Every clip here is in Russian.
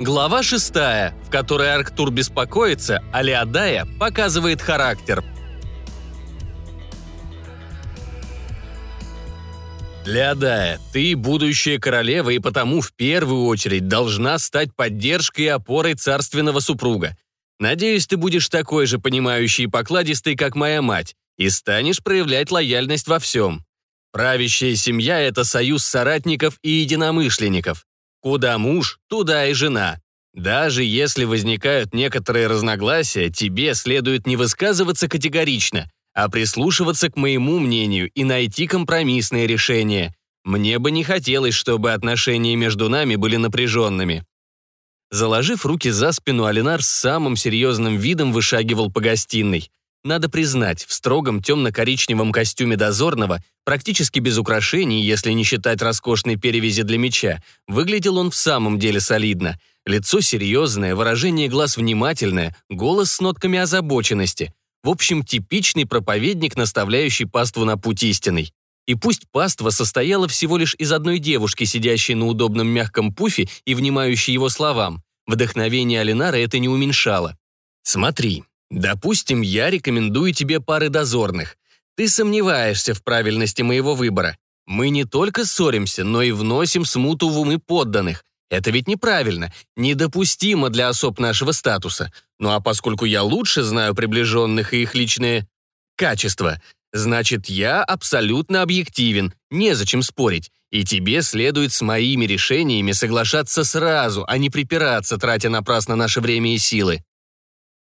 Глава шестая, в которой Арктур беспокоится, а Леодая показывает характер. Леодая, ты будущая королева и потому в первую очередь должна стать поддержкой и опорой царственного супруга. Надеюсь, ты будешь такой же понимающий и покладистый, как моя мать, и станешь проявлять лояльность во всем. Правящая семья – это союз соратников и единомышленников. Куда муж, туда и жена. Даже если возникают некоторые разногласия, тебе следует не высказываться категорично, а прислушиваться к моему мнению и найти компромиссное решение. Мне бы не хотелось, чтобы отношения между нами были напряженными. Заложив руки за спину, Алинар с самым серьезным видом вышагивал по гостиной. Надо признать, в строгом темно-коричневом костюме дозорного, практически без украшений, если не считать роскошной перевязи для меча, выглядел он в самом деле солидно. Лицо серьезное, выражение глаз внимательное, голос с нотками озабоченности. В общем, типичный проповедник, наставляющий паству на путь истинный. И пусть паства состояла всего лишь из одной девушки, сидящей на удобном мягком пуфе и внимающей его словам, вдохновение Алинара это не уменьшало. «Смотри, Допустим, я рекомендую тебе пары дозорных. Ты сомневаешься в правильности моего выбора. Мы не только ссоримся, но и вносим смуту в умы подданных. Это ведь неправильно, недопустимо для особ нашего статуса. Ну а поскольку я лучше знаю приближенных и их личные качества, значит, я абсолютно объективен, незачем спорить. И тебе следует с моими решениями соглашаться сразу, а не припираться, тратя напрасно наше время и силы.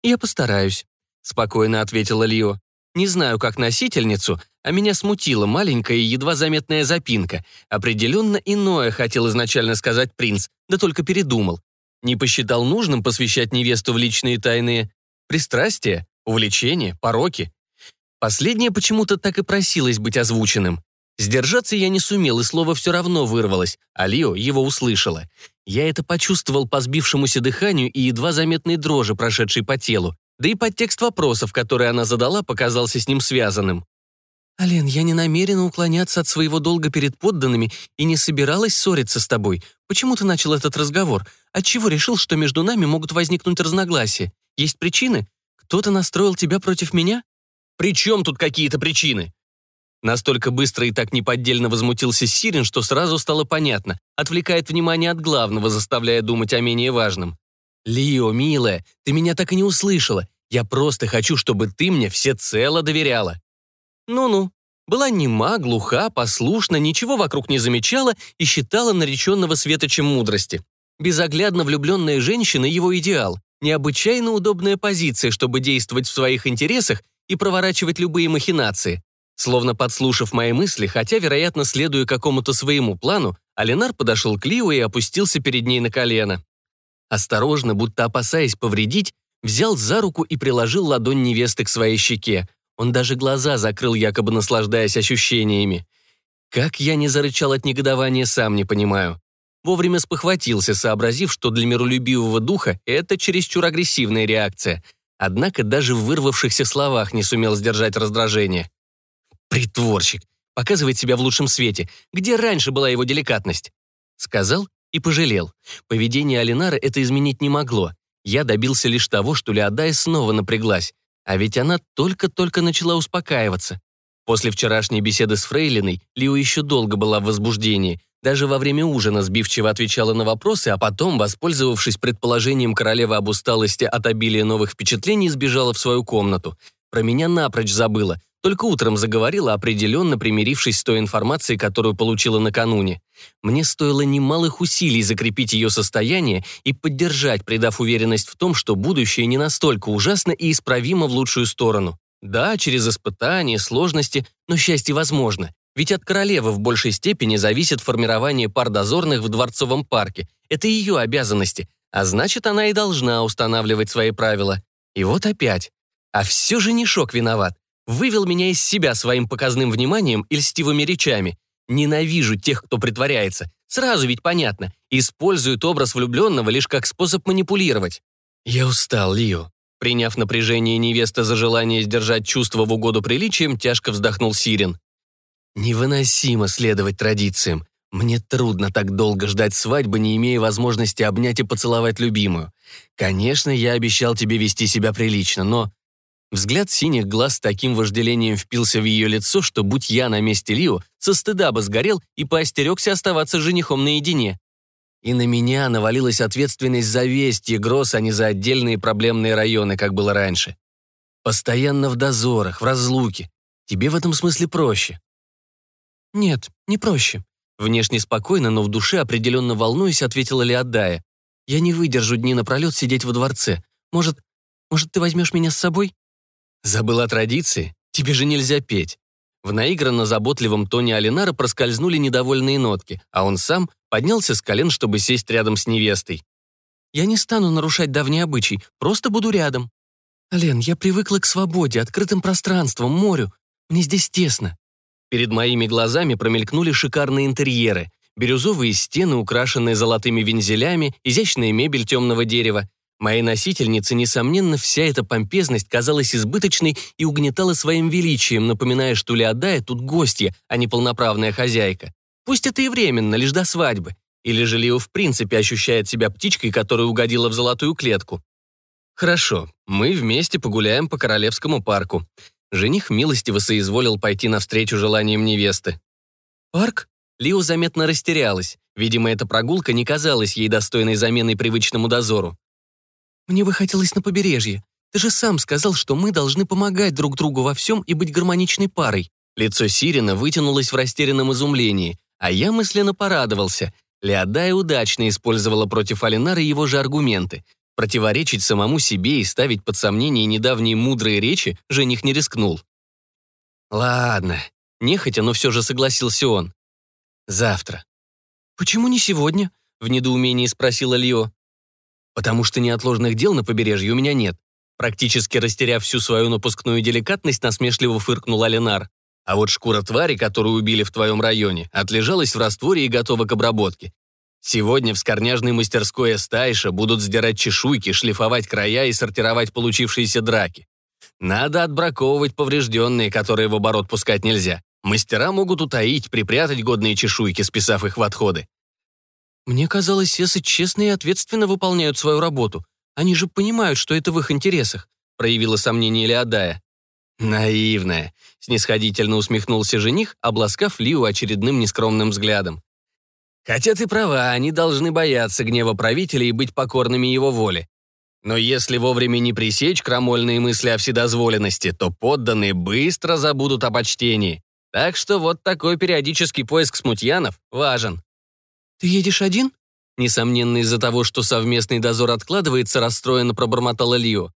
«Я постараюсь», — спокойно ответила Лио. «Не знаю, как носительницу, а меня смутила маленькая и едва заметная запинка. Определенно иное хотел изначально сказать принц, да только передумал. Не посчитал нужным посвящать невесту в личные тайны пристрастия, увлечения, пороки. Последнее почему-то так и просилось быть озвученным. Сдержаться я не сумел, и слово все равно вырвалось, а Лио его услышала. Я это почувствовал по сбившемуся дыханию и едва заметной дрожи, прошедшей по телу. Да и подтекст вопросов, который она задала, показался с ним связанным. «Ален, я не намерена уклоняться от своего долга перед подданными и не собиралась ссориться с тобой. Почему ты начал этот разговор? Отчего решил, что между нами могут возникнуть разногласия? Есть причины? Кто-то настроил тебя против меня?» «При чем тут какие-то причины?» Настолько быстро и так неподдельно возмутился Сирин, что сразу стало понятно. Отвлекает внимание от главного, заставляя думать о менее важном. «Лио, милая, ты меня так и не услышала. Я просто хочу, чтобы ты мне всецело доверяла». Ну-ну. Была нема, глуха, послушна, ничего вокруг не замечала и считала нареченного светочем мудрости. Безоглядно влюбленная женщина — его идеал. Необычайно удобная позиция, чтобы действовать в своих интересах и проворачивать любые махинации. Словно подслушав мои мысли, хотя, вероятно, следуя какому-то своему плану, Алинар подошел к Лио и опустился перед ней на колено. Осторожно, будто опасаясь повредить, взял за руку и приложил ладонь невесты к своей щеке. Он даже глаза закрыл, якобы наслаждаясь ощущениями. Как я не зарычал от негодования, сам не понимаю. Вовремя спохватился, сообразив, что для миролюбивого духа это чересчур агрессивная реакция. Однако даже в вырвавшихся словах не сумел сдержать раздражение. Притворщик. Показывает себя в лучшем свете. Где раньше была его деликатность? Сказал и пожалел. Поведение Алинары это изменить не могло. Я добился лишь того, что Леодая снова напряглась. А ведь она только-только начала успокаиваться. После вчерашней беседы с Фрейлиной Лио еще долго была в возбуждении. Даже во время ужина сбивчиво отвечала на вопросы, а потом, воспользовавшись предположением королевы об усталости от обилия новых впечатлений, сбежала в свою комнату. Про меня напрочь забыла, только утром заговорила, определенно примирившись с той информацией, которую получила накануне. Мне стоило немалых усилий закрепить ее состояние и поддержать, придав уверенность в том, что будущее не настолько ужасно и исправимо в лучшую сторону. Да, через испытания, сложности, но счастье возможно. Ведь от королевы в большей степени зависит формирование пар дозорных в Дворцовом парке. Это ее обязанности, а значит, она и должна устанавливать свои правила. И вот опять. А все же не Шок виноват вывел меня из себя своим показным вниманием и льстивыми речами. Ненавижу тех, кто притворяется. Сразу ведь понятно. Используют образ влюбленного лишь как способ манипулировать. Я устал, Лио. Приняв напряжение невеста за желание сдержать чувство в угоду приличиям, тяжко вздохнул Сирин. Невыносимо следовать традициям. Мне трудно так долго ждать свадьбы, не имея возможности обнять и поцеловать любимую. Конечно, я обещал тебе вести себя прилично, но... Взгляд синих глаз с таким вожделением впился в ее лицо, что, будь я на месте Лио, со стыда бы сгорел и поостерегся оставаться женихом наедине. И на меня навалилась ответственность за весть Егрос, а не за отдельные проблемные районы, как было раньше. Постоянно в дозорах, в разлуке. Тебе в этом смысле проще. Нет, не проще. Внешне спокойно, но в душе определенно волнуясь, ответила Леодая. «Я не выдержу дни напролет сидеть во дворце. Может, может, ты возьмешь меня с собой?» Забыл о традиции? Тебе же нельзя петь. В наигранно заботливом тоне Алинара проскользнули недовольные нотки, а он сам поднялся с колен, чтобы сесть рядом с невестой. «Я не стану нарушать давний обычай, просто буду рядом. Ален, я привыкла к свободе, открытым пространствам, морю. Мне здесь тесно. Перед моими глазами промелькнули шикарные интерьеры. Бирюзовые стены, украшенные золотыми вензелями, изящная мебель темного дерева. Моей носительнице, несомненно, вся эта помпезность казалась избыточной и угнетала своим величием, напоминая, что Леодая тут гостья, а не полноправная хозяйка. Пусть это и временно, лишь до свадьбы. Или же Лео в принципе ощущает себя птичкой, которая угодила в золотую клетку. Хорошо, мы вместе погуляем по Королевскому парку. Жених милостиво соизволил пойти навстречу желаниям невесты. «Парк?» Лио заметно растерялась. Видимо, эта прогулка не казалась ей достойной заменой привычному дозору. «Мне бы хотелось на побережье. Ты же сам сказал, что мы должны помогать друг другу во всем и быть гармоничной парой». Лицо Сирина вытянулось в растерянном изумлении, а я мысленно порадовался. Леодая удачно использовала против Алинара его же аргументы. Противоречить самому себе и ставить под сомнение недавние мудрые речи жених не рискнул. Ладно, нехотя, но все же согласился он. Завтра. «Почему не сегодня?» — в недоумении спросила Лио. «Потому что неотложных дел на побережье у меня нет». Практически растеряв всю свою напускную деликатность, насмешливо фыркнул Алинар. А вот шкура твари, которую убили в твоем районе, отлежалась в растворе и готова к обработке. Сегодня в скорняжной мастерской Эстайша будут сдирать чешуйки, шлифовать края и сортировать получившиеся драки. Надо отбраковывать поврежденные, которые в оборот пускать нельзя. Мастера могут утаить, припрятать годные чешуйки, списав их в отходы. Мне казалось, эсы честно и ответственно выполняют свою работу. Они же понимают, что это в их интересах, проявила сомнение Леодая. Наивная, снисходительно усмехнулся жених, обласкав Лиу очередным нескромным взглядом. Хотя ты права, они должны бояться гнева правителя и быть покорными его воле. Но если вовремя не пресечь крамольные мысли о вседозволенности, то подданные быстро забудут о почтении. Так что вот такой периодический поиск смутьянов важен. «Ты едешь один?» Несомненно, из-за того, что совместный дозор откладывается, расстроенно пробормотала Лио.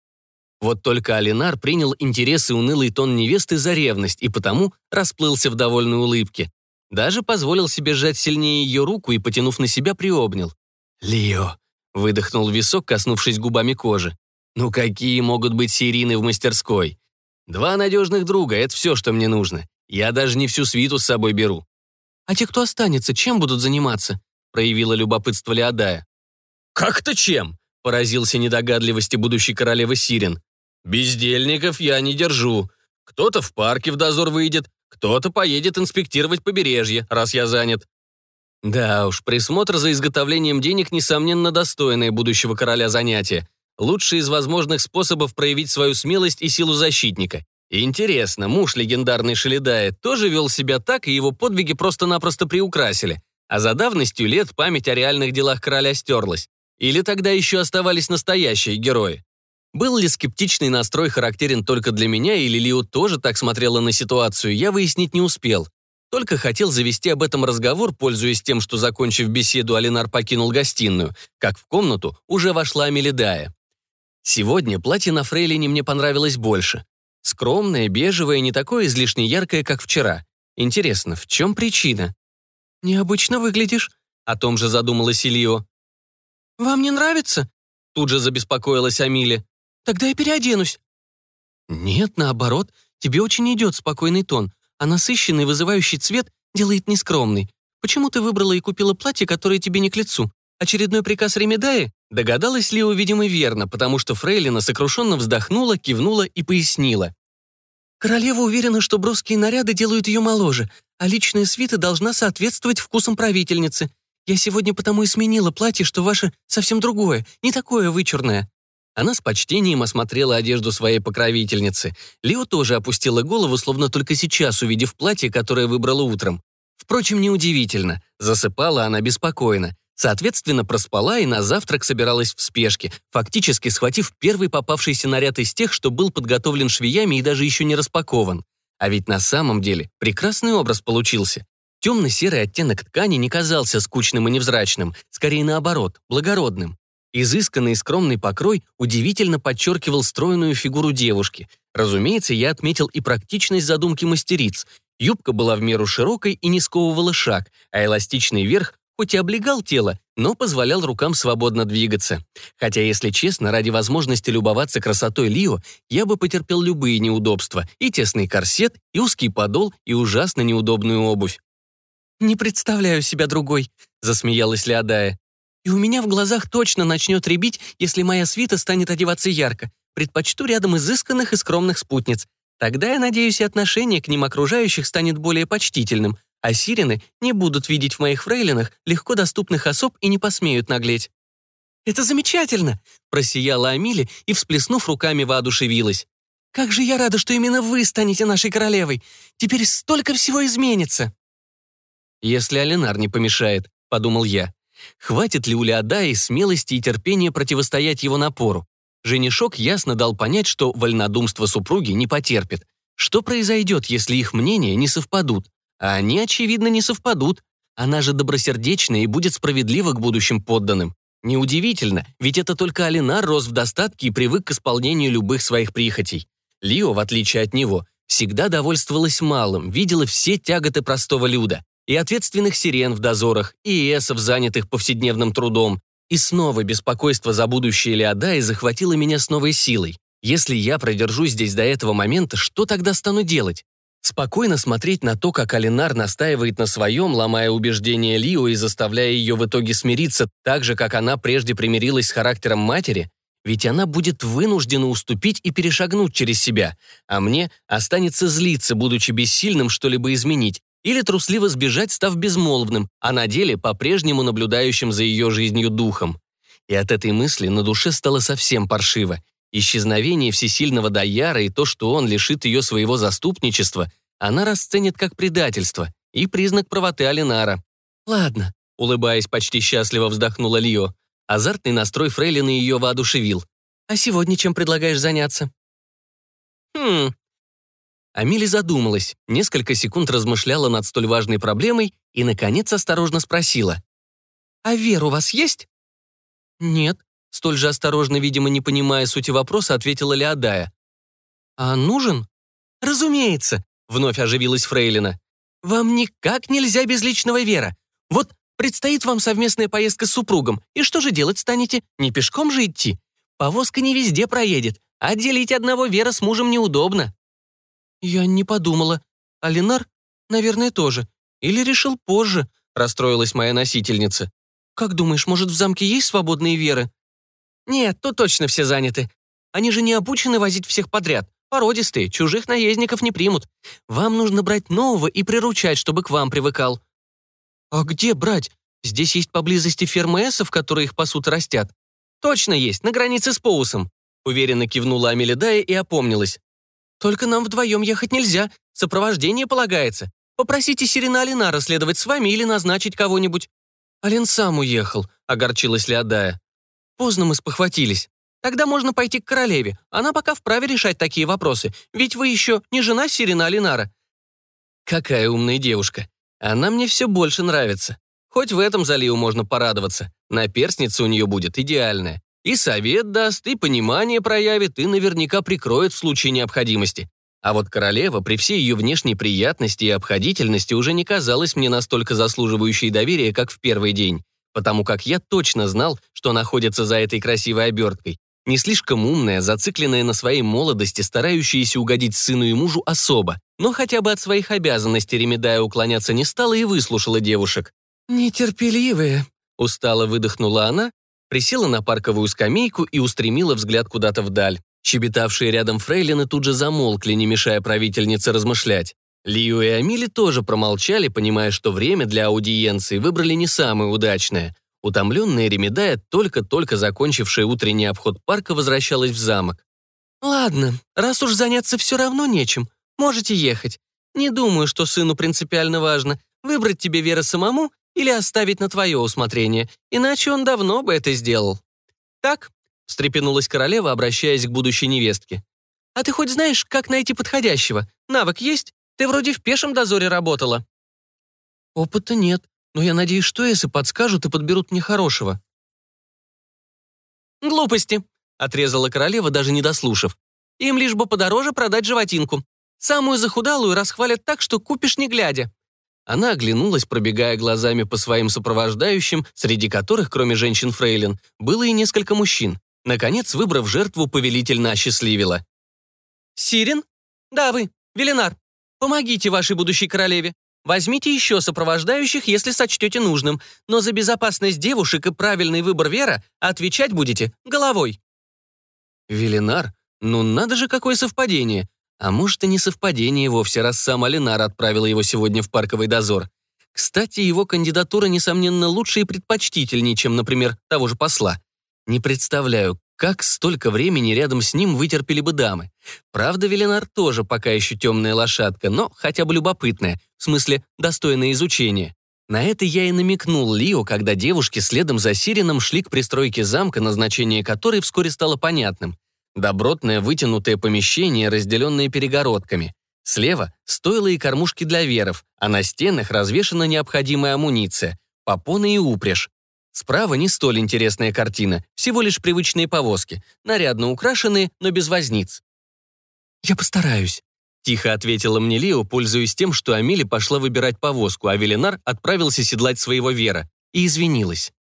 Вот только Алинар принял интересы унылый тон невесты за ревность и потому расплылся в довольной улыбке. Даже позволил себе сжать сильнее ее руку и, потянув на себя, приобнял. «Лио», — выдохнул висок, коснувшись губами кожи. «Ну какие могут быть сирины в мастерской? Два надежных друга — это все, что мне нужно. Я даже не всю свиту с собой беру». «А те, кто останется, чем будут заниматься?» — проявила любопытство Леодая. «Как-то чем?» — поразился недогадливости будущей королевы Сирин. «Бездельников я не держу. Кто-то в парке в дозор выйдет, кто-то поедет инспектировать побережье, раз я занят. Да уж, присмотр за изготовлением денег, несомненно, достойное будущего короля занятие. Лучший из возможных способов проявить свою смелость и силу защитника. Интересно, муж легендарный Шеледая тоже вел себя так, и его подвиги просто-напросто приукрасили. А за давностью лет память о реальных делах короля стерлась. Или тогда еще оставались настоящие герои. Был ли скептичный настрой характерен только для меня, или Лио тоже так смотрела на ситуацию, я выяснить не успел. Только хотел завести об этом разговор, пользуясь тем, что, закончив беседу, Алинар покинул гостиную, как в комнату уже вошла Мелидая. Сегодня платье на фрейлине мне понравилось больше. Скромное, бежевое, не такое излишне яркое, как вчера. Интересно, в чем причина? «Необычно выглядишь», — о том же задумалась Ильё. «Вам не нравится?» Тут же забеспокоилась Амиле. Тогда я переоденусь». «Нет, наоборот, тебе очень идет спокойный тон, а насыщенный вызывающий цвет делает нескромный. Почему ты выбрала и купила платье, которое тебе не к лицу? Очередной приказ Ремедаи?» Догадалась ли, видимо, верно, потому что Фрейлина сокрушенно вздохнула, кивнула и пояснила. «Королева уверена, что броские наряды делают ее моложе. А личная свита должна соответствовать вкусам правительницы. Я сегодня потому и сменила платье, что ваше совсем другое, не такое вычурное». Она с почтением осмотрела одежду своей покровительницы. Лио тоже опустила голову, словно только сейчас увидев платье, которое выбрала утром. Впрочем, неудивительно. Засыпала она беспокойно. Соответственно, проспала и на завтрак собиралась в спешке, фактически схватив первый попавшийся наряд из тех, что был подготовлен швеями и даже еще не распакован. А ведь на самом деле прекрасный образ получился. Темно-серый оттенок ткани не казался скучным и невзрачным, скорее наоборот, благородным. Изысканный и скромный покрой удивительно подчеркивал стройную фигуру девушки. Разумеется, я отметил и практичность задумки мастериц. Юбка была в меру широкой и не сковывала шаг, а эластичный верх хоть и облегал тело, но позволял рукам свободно двигаться. Хотя, если честно, ради возможности любоваться красотой Лио, я бы потерпел любые неудобства, и тесный корсет, и узкий подол, и ужасно неудобную обувь. «Не представляю себя другой», — засмеялась Леодая. «И у меня в глазах точно начнет рябить, если моя свита станет одеваться ярко. Предпочту рядом изысканных и скромных спутниц. Тогда, я надеюсь, и отношение к ним окружающих станет более почтительным, а сирены не будут видеть в моих фрейлинах легко доступных особ и не посмеют наглеть. «Это замечательно!» — просияла Амили и, всплеснув руками, воодушевилась. «Как же я рада, что именно вы станете нашей королевой! Теперь столько всего изменится!» «Если Алинар не помешает», — подумал я. Хватит ли у Леодаи смелости и терпения противостоять его напору? Женишок ясно дал понять, что вольнодумство супруги не потерпит. Что произойдет, если их мнения не совпадут? А они, очевидно, не совпадут. Она же добросердечная и будет справедлива к будущим подданным. Неудивительно, ведь это только Алинар рос в достатке и привык к исполнению любых своих прихотей. Лио, в отличие от него, всегда довольствовалась малым, видела все тяготы простого люда. И ответственных сирен в дозорах, и эсов, занятых повседневным трудом. И снова беспокойство за будущее Леодаи захватило меня с новой силой. Если я продержусь здесь до этого момента, что тогда стану делать? Спокойно смотреть на то, как Алинар настаивает на своем, ломая убеждения Лио и заставляя ее в итоге смириться так же, как она прежде примирилась с характером матери, ведь она будет вынуждена уступить и перешагнуть через себя, а мне останется злиться, будучи бессильным что-либо изменить, или трусливо сбежать, став безмолвным, а на деле по-прежнему наблюдающим за ее жизнью духом. И от этой мысли на душе стало совсем паршиво, Исчезновение всесильного Даяра и то, что он лишит ее своего заступничества, она расценит как предательство и признак правоты Алинара. «Ладно», — улыбаясь, почти счастливо вздохнула Лио. Азартный настрой Фрейлины ее воодушевил. «А сегодня чем предлагаешь заняться?» «Хм...» Амили задумалась, несколько секунд размышляла над столь важной проблемой и, наконец, осторожно спросила. «А вера у вас есть?» «Нет», Столь же осторожно, видимо, не понимая сути вопроса, ответила Леодая. «А нужен?» «Разумеется», — вновь оживилась Фрейлина. «Вам никак нельзя без личного Вера. Вот предстоит вам совместная поездка с супругом, и что же делать станете? Не пешком же идти? Повозка не везде проедет, а делить одного Вера с мужем неудобно». «Я не подумала. А Ленар, наверное, тоже. Или решил позже», — расстроилась моя носительница. «Как думаешь, может, в замке есть свободные Веры?» «Нет, тут точно все заняты. Они же не обучены возить всех подряд. Породистые, чужих наездников не примут. Вам нужно брать нового и приручать, чтобы к вам привыкал». «А где брать? Здесь есть поблизости фермы эсов, которые их пасут и растят». «Точно есть, на границе с Поусом», — уверенно кивнула Амелидая и опомнилась. «Только нам вдвоем ехать нельзя, сопровождение полагается. Попросите Сирена Алинара следовать с вами или назначить кого-нибудь». «Алин сам уехал», — огорчилась Леодая. Поздно мы спохватились. Тогда можно пойти к королеве. Она пока вправе решать такие вопросы. Ведь вы еще не жена Сирена Алинара». «Какая умная девушка. Она мне все больше нравится. Хоть в этом заливу можно порадоваться. Наперстница у нее будет идеальная. И совет даст, и понимание проявит, и наверняка прикроет в случае необходимости. А вот королева при всей ее внешней приятности и обходительности уже не казалась мне настолько заслуживающей доверия, как в первый день потому как я точно знал, что находится за этой красивой оберткой. Не слишком умная, зацикленная на своей молодости, старающаяся угодить сыну и мужу особо, но хотя бы от своих обязанностей Ремедая уклоняться не стала и выслушала девушек. «Нетерпеливые», — устало выдохнула она, присела на парковую скамейку и устремила взгляд куда-то вдаль. Щебетавшие рядом фрейлины тут же замолкли, не мешая правительнице размышлять. Лию и Амили тоже промолчали, понимая, что время для аудиенции выбрали не самое удачное. Утомленная Ремедая, только-только закончившая утренний обход парка, возвращалась в замок. «Ладно, раз уж заняться все равно нечем, можете ехать. Не думаю, что сыну принципиально важно, выбрать тебе Вера самому или оставить на твое усмотрение, иначе он давно бы это сделал». «Так?» — встрепенулась королева, обращаясь к будущей невестке. «А ты хоть знаешь, как найти подходящего? Навык есть? Ты вроде в пешем дозоре работала». «Опыта нет, но я надеюсь, что если подскажут и подберут мне хорошего». «Глупости», — отрезала королева, даже не дослушав. «Им лишь бы подороже продать животинку. Самую захудалую расхвалят так, что купишь не глядя». Она оглянулась, пробегая глазами по своим сопровождающим, среди которых, кроме женщин-фрейлин, было и несколько мужчин. Наконец, выбрав жертву, повелительно осчастливила. «Сирен? Да, вы, Велинар. Помогите вашей будущей королеве. Возьмите еще сопровождающих, если сочтете нужным, но за безопасность девушек и правильный выбор Вера отвечать будете головой». «Велинар? Ну надо же, какое совпадение. А может, и не совпадение вовсе, раз сам Алинар отправила его сегодня в парковый дозор. Кстати, его кандидатура, несомненно, лучше и предпочтительнее, чем, например, того же посла. Не представляю, как столько времени рядом с ним вытерпели бы дамы. Правда, Велинар тоже пока еще темная лошадка, но хотя бы любопытная, в смысле, достойное изучения. На это я и намекнул Лио, когда девушки следом за Сирином шли к пристройке замка, назначение которой вскоре стало понятным. Добротное вытянутое помещение, разделенное перегородками. Слева — стоило и кормушки для веров, а на стенах развешана необходимая амуниция, попоны и упряжь. Справа не столь интересная картина, всего лишь привычные повозки, нарядно украшенные, но без возниц. «Я постараюсь», — тихо ответила мне Лио, пользуясь тем, что Амили пошла выбирать повозку, а Велинар отправился седлать своего Вера, и извинилась.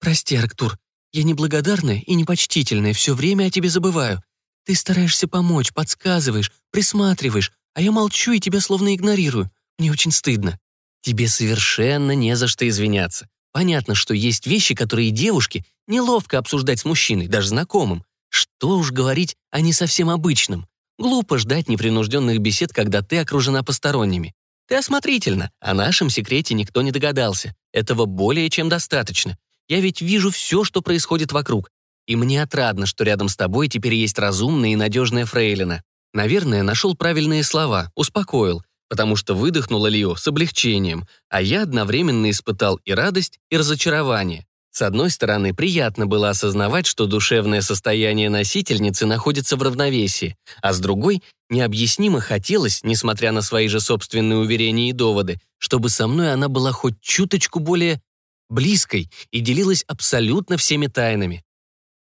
«Прости, Арктур, я неблагодарная и непочтительная, все время о тебе забываю. Ты стараешься помочь, подсказываешь, присматриваешь, а я молчу и тебя словно игнорирую. Мне очень стыдно. Тебе совершенно не за что извиняться. Понятно, что есть вещи, которые девушке неловко обсуждать с мужчиной, даже знакомым. Что уж говорить о не совсем обычном. Глупо ждать непринужденных бесед, когда ты окружена посторонними. Ты осмотрительна, о нашем секрете никто не догадался. Этого более чем достаточно. Я ведь вижу все, что происходит вокруг. И мне отрадно, что рядом с тобой теперь есть разумная и надежная фрейлина. Наверное, нашел правильные слова, успокоил, потому что выдохнула Лио с облегчением, а я одновременно испытал и радость, и разочарование. С одной стороны, приятно было осознавать, что душевное состояние носительницы находится в равновесии, а с другой, необъяснимо хотелось, несмотря на свои же собственные уверения и доводы, чтобы со мной она была хоть чуточку более близкой и делилась абсолютно всеми тайнами.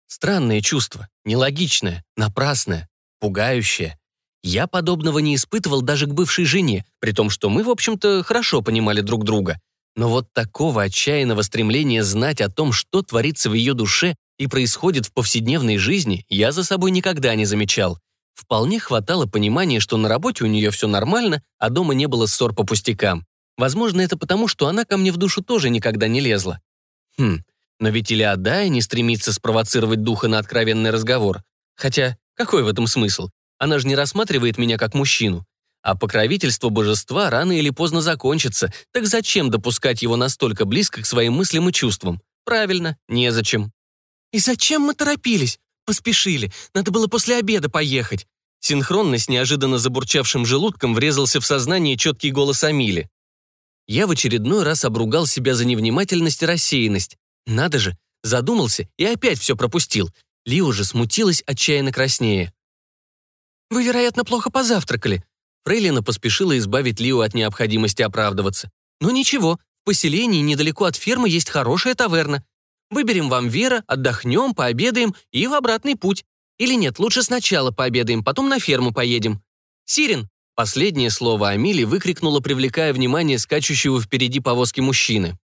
Странное чувство, нелогичное, напрасное, пугающее. Я подобного не испытывал даже к бывшей жене, при том, что мы, в общем-то, хорошо понимали друг друга. Но вот такого отчаянного стремления знать о том, что творится в ее душе и происходит в повседневной жизни, я за собой никогда не замечал. Вполне хватало понимания, что на работе у нее все нормально, а дома не было ссор по пустякам. Возможно, это потому, что она ко мне в душу тоже никогда не лезла. Хм, но ведь Илиадая не стремится спровоцировать духа на откровенный разговор. Хотя, какой в этом смысл? Она же не рассматривает меня как мужчину. А покровительство божества рано или поздно закончится, так зачем допускать его настолько близко к своим мыслям и чувствам? Правильно, незачем. «И зачем мы торопились? Поспешили. Надо было после обеда поехать». Синхронно с неожиданно забурчавшим желудком врезался в сознание четкий голос Амили. Я в очередной раз обругал себя за невнимательность и рассеянность. Надо же, задумался и опять все пропустил. Лио же смутилась отчаянно краснее. «Вы, вероятно, плохо позавтракали». Фрейлина поспешила избавить Лио от необходимости оправдываться. «Но ничего, в поселении недалеко от фермы есть хорошая таверна. Выберем вам Вера, отдохнем, пообедаем и в обратный путь. Или нет, лучше сначала пообедаем, потом на ферму поедем. Сирен, Последнее слово Амили выкрикнула, привлекая внимание скачущего впереди повозки мужчины.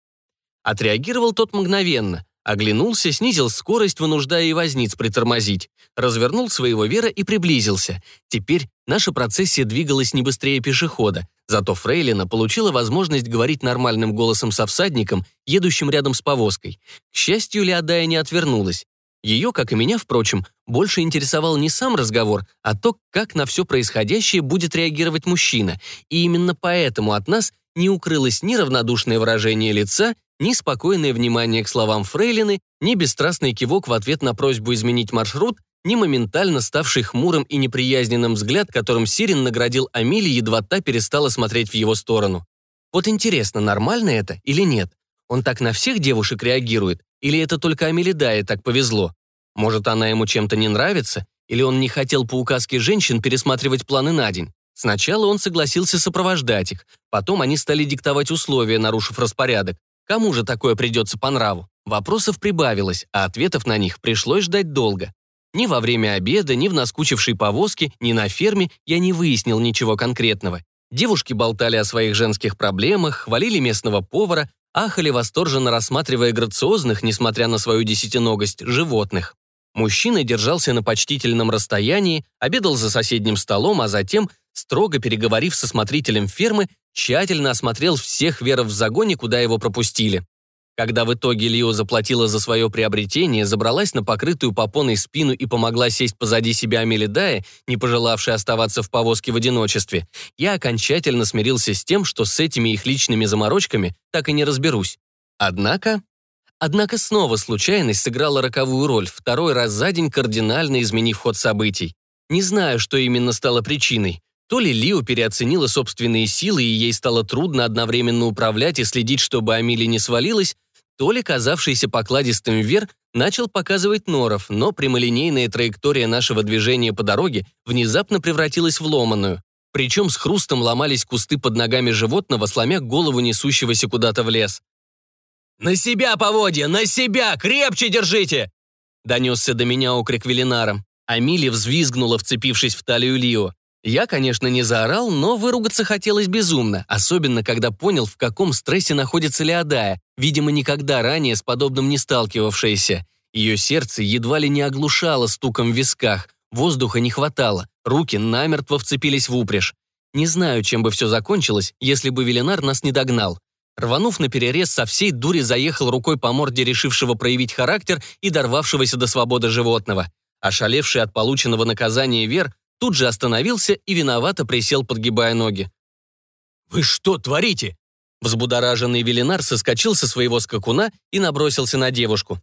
Отреагировал тот мгновенно, оглянулся, снизил скорость, вынуждая и возниц притормозить, развернул своего Вера и приблизился. Теперь наша процессия двигалась не быстрее пешехода, зато Фрейлина получила возможность говорить нормальным голосом со всадником, едущим рядом с повозкой. К счастью, Леодая не отвернулась. Ее, как и меня, впрочем, больше интересовал не сам разговор, а то, как на все происходящее будет реагировать мужчина. И именно поэтому от нас не укрылось ни равнодушное выражение лица, ни спокойное внимание к словам Фрейлины, ни бесстрастный кивок в ответ на просьбу изменить маршрут, ни моментально ставший хмурым и неприязненным взгляд, которым Сирин наградил Амили, едва та перестала смотреть в его сторону. Вот интересно, нормально это или нет? Он так на всех девушек реагирует? Или это только Амелидае так повезло? Может, она ему чем-то не нравится? Или он не хотел по указке женщин пересматривать планы на день? Сначала он согласился сопровождать их, потом они стали диктовать условия, нарушив распорядок. Кому же такое придется по нраву? Вопросов прибавилось, а ответов на них пришлось ждать долго. Ни во время обеда, ни в наскучившей повозке, ни на ферме я не выяснил ничего конкретного. Девушки болтали о своих женских проблемах, хвалили местного повара, ахали восторженно рассматривая грациозных, несмотря на свою десятиногость, животных. Мужчина держался на почтительном расстоянии, обедал за соседним столом, а затем, строго переговорив со смотрителем фермы, тщательно осмотрел всех веров в загоне, куда его пропустили. Когда в итоге Лио заплатила за свое приобретение, забралась на покрытую попоной спину и помогла сесть позади себя Амелидая, не пожелавшая оставаться в повозке в одиночестве, я окончательно смирился с тем, что с этими их личными заморочками так и не разберусь. Однако... Однако снова случайность сыграла роковую роль, второй раз за день кардинально изменив ход событий. Не знаю, что именно стало причиной. То ли Лио переоценила собственные силы, и ей стало трудно одновременно управлять и следить, чтобы Амили не свалилась, то ли казавшийся покладистым вверх начал показывать норов, но прямолинейная траектория нашего движения по дороге внезапно превратилась в ломаную. Причем с хрустом ломались кусты под ногами животного, сломя голову несущегося куда-то в лес. «На себя, поводья! На себя! Крепче держите!» Донесся до меня окрик Велинара. Амили взвизгнула, вцепившись в талию Лио. Я, конечно, не заорал, но выругаться хотелось безумно, особенно когда понял, в каком стрессе находится Леодая, видимо, никогда ранее с подобным не сталкивавшаяся. Ее сердце едва ли не оглушало стуком в висках, воздуха не хватало, руки намертво вцепились в упряжь. Не знаю, чем бы все закончилось, если бы Велинар нас не догнал. Рванув на перерез, со всей дури заехал рукой по морде решившего проявить характер и дорвавшегося до свободы животного. Ошалевший от полученного наказания Вер тут же остановился и виновато присел, подгибая ноги. «Вы что творите?» Взбудораженный Велинар соскочил со своего скакуна и набросился на девушку.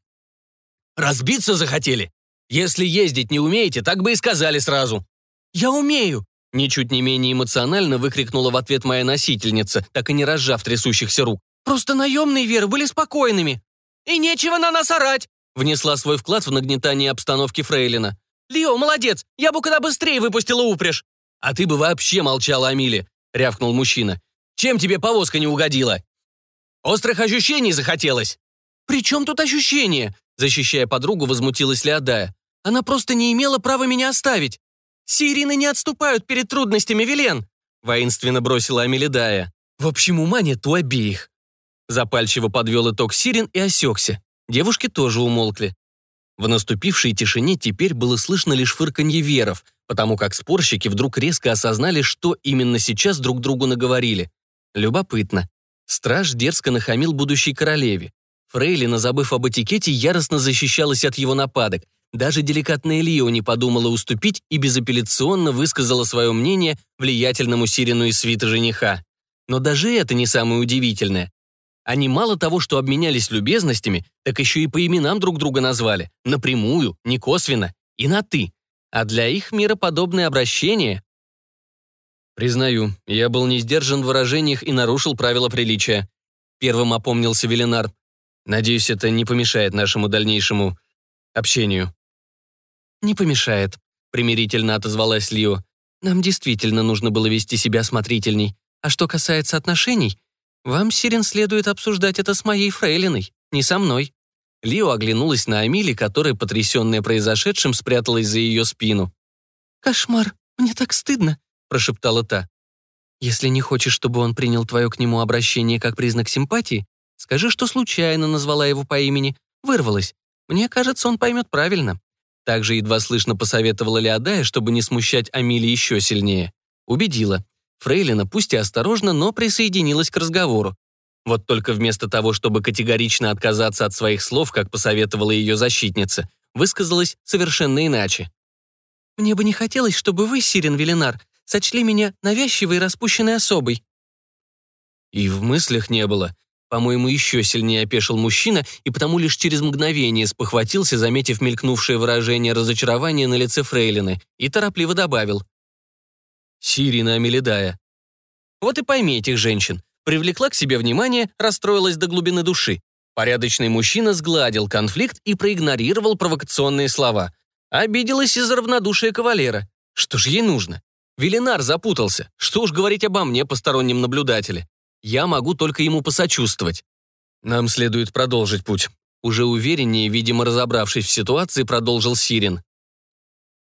«Разбиться захотели? Если ездить не умеете, так бы и сказали сразу». «Я умею!» Ничуть не менее эмоционально выкрикнула в ответ моя носительница, так и не разжав трясущихся рук. «Просто наемные веры были спокойными!» «И нечего на нас орать!» внесла свой вклад в нагнетание обстановки Фрейлина. «Лео, молодец! Я бы куда быстрее выпустила упряжь!» «А ты бы вообще молчала, Амиле!» — рявкнул мужчина. «Чем тебе повозка не угодила?» «Острых ощущений захотелось!» «При чем тут ощущения?» Защищая подругу, возмутилась Леодая. «Она просто не имела права меня оставить!» «Сирины не отступают перед трудностями, Велен!» Воинственно бросила Амелидая. «В общем, ума нет у обеих!» Запальчиво подвел итог Сирин и осекся. Девушки тоже умолкли. В наступившей тишине теперь было слышно лишь фырканье веров, потому как спорщики вдруг резко осознали, что именно сейчас друг другу наговорили. Любопытно. Страж дерзко нахамил будущей королеве. Фрейлина, забыв об этикете, яростно защищалась от его нападок. Даже деликатная Лио не подумала уступить и безапелляционно высказала свое мнение влиятельному Сирину из свита жениха. Но даже это не самое удивительное. Они мало того, что обменялись любезностями, так еще и по именам друг друга назвали. Напрямую, не косвенно. И на «ты». А для их мира подобное обращение... Признаю, я был не сдержан в выражениях и нарушил правила приличия. Первым опомнился Велинар. Надеюсь, это не помешает нашему дальнейшему общению. «Не помешает», — примирительно отозвалась Лио. «Нам действительно нужно было вести себя осмотрительней. А что касается отношений, «Вам, Сирен, следует обсуждать это с моей фрейлиной, не со мной». Лио оглянулась на Амили, которая, потрясенная произошедшим, спряталась за ее спину. «Кошмар, мне так стыдно», — прошептала та. «Если не хочешь, чтобы он принял твое к нему обращение как признак симпатии, скажи, что случайно назвала его по имени, вырвалась. Мне кажется, он поймет правильно». Также едва слышно посоветовала Леодая, чтобы не смущать Амили еще сильнее. Убедила. Фрейлина, пусть и осторожно, но присоединилась к разговору. Вот только вместо того, чтобы категорично отказаться от своих слов, как посоветовала ее защитница, высказалась совершенно иначе. «Мне бы не хотелось, чтобы вы, Сирен Велинар, сочли меня навязчивой и распущенной особой». И в мыслях не было. По-моему, еще сильнее опешил мужчина и потому лишь через мгновение спохватился, заметив мелькнувшее выражение разочарования на лице Фрейлины, и торопливо добавил. «Сирина Амелидая». Вот и пойми этих женщин. Привлекла к себе внимание, расстроилась до глубины души. Порядочный мужчина сгладил конфликт и проигнорировал провокационные слова. Обиделась из-за равнодушия кавалера. Что ж ей нужно? Велинар запутался. Что уж говорить обо мне, постороннем наблюдателе. Я могу только ему посочувствовать. Нам следует продолжить путь. Уже увереннее, видимо, разобравшись в ситуации, продолжил Сирин.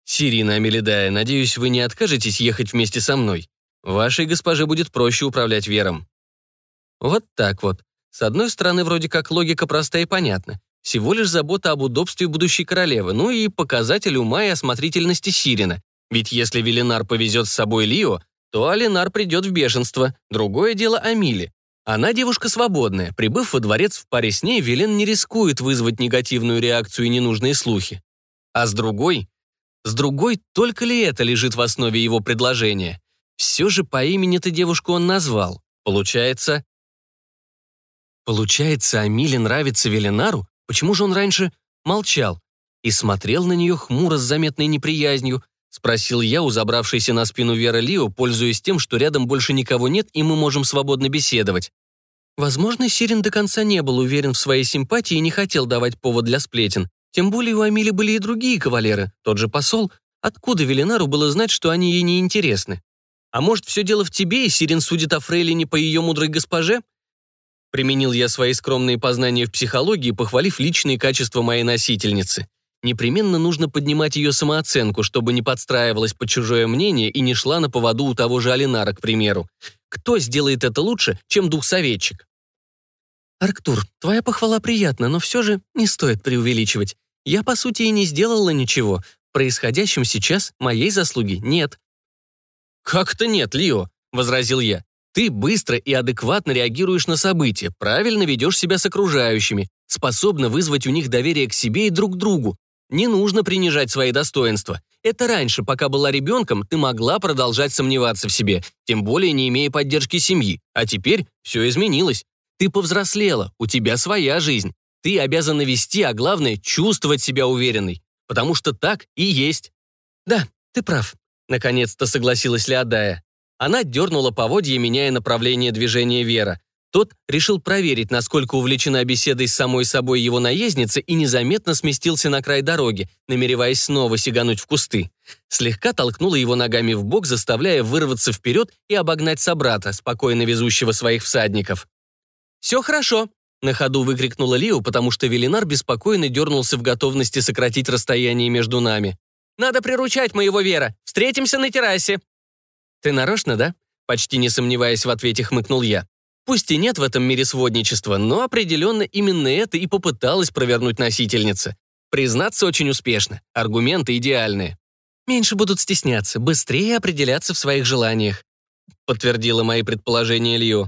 «Сирина Амелидая, надеюсь, вы не откажетесь ехать вместе со мной. Вашей госпоже будет проще управлять вером». Вот так вот. С одной стороны, вроде как логика проста и понятна. Всего лишь забота об удобстве будущей королевы, ну и показатель ума и осмотрительности Сирина. Ведь если Велинар повезет с собой Лио, то Алинар придет в бешенство. Другое дело Амили. Она девушка свободная. Прибыв во дворец в паре с ней, Велен не рискует вызвать негативную реакцию и ненужные слухи. А с другой? С другой, только ли это лежит в основе его предложения? Все же по имени-то девушку он назвал. Получается... Получается, Амиле нравится Велинару? Почему же он раньше молчал? И смотрел на нее хмуро с заметной неприязнью, Спросил я у забравшейся на спину Веры Лио, пользуясь тем, что рядом больше никого нет, и мы можем свободно беседовать. Возможно, Сирин до конца не был уверен в своей симпатии и не хотел давать повод для сплетен. Тем более у Амили были и другие кавалеры, тот же посол. Откуда Велинару было знать, что они ей не интересны? А может, все дело в тебе, и Сирин судит о Фрейлине по ее мудрой госпоже? Применил я свои скромные познания в психологии, похвалив личные качества моей носительницы. Непременно нужно поднимать ее самооценку, чтобы не подстраивалась под чужое мнение и не шла на поводу у того же Алинара, к примеру. Кто сделает это лучше, чем дух-советчик? «Арктур, твоя похвала приятна, но все же не стоит преувеличивать. Я, по сути, и не сделала ничего. В происходящем сейчас моей заслуги нет». «Как-то нет, Лио», — возразил я. «Ты быстро и адекватно реагируешь на события, правильно ведешь себя с окружающими, способна вызвать у них доверие к себе и друг к другу. Не нужно принижать свои достоинства. Это раньше, пока была ребенком, ты могла продолжать сомневаться в себе, тем более не имея поддержки семьи. А теперь все изменилось. Ты повзрослела, у тебя своя жизнь. Ты обязана вести, а главное, чувствовать себя уверенной. Потому что так и есть. Да, ты прав. Наконец-то согласилась Леодая. Она дернула поводья, меняя направление движения Вера. Тот решил проверить, насколько увлечена беседой с самой собой его наездница и незаметно сместился на край дороги, намереваясь снова сигануть в кусты. Слегка толкнула его ногами в бок, заставляя вырваться вперед и обогнать собрата, спокойно везущего своих всадников. «Все хорошо», — на ходу выкрикнула Лио, потому что Велинар беспокойно дернулся в готовности сократить расстояние между нами. «Надо приручать моего Вера. Встретимся на террасе». «Ты нарочно, да?» Почти не сомневаясь в ответе, хмыкнул я. Пусть и нет в этом мире сводничества, но определенно именно это и попыталась провернуть носительница. Признаться очень успешно, аргументы идеальные. Меньше будут стесняться, быстрее определяться в своих желаниях, подтвердила мои предположения Лио.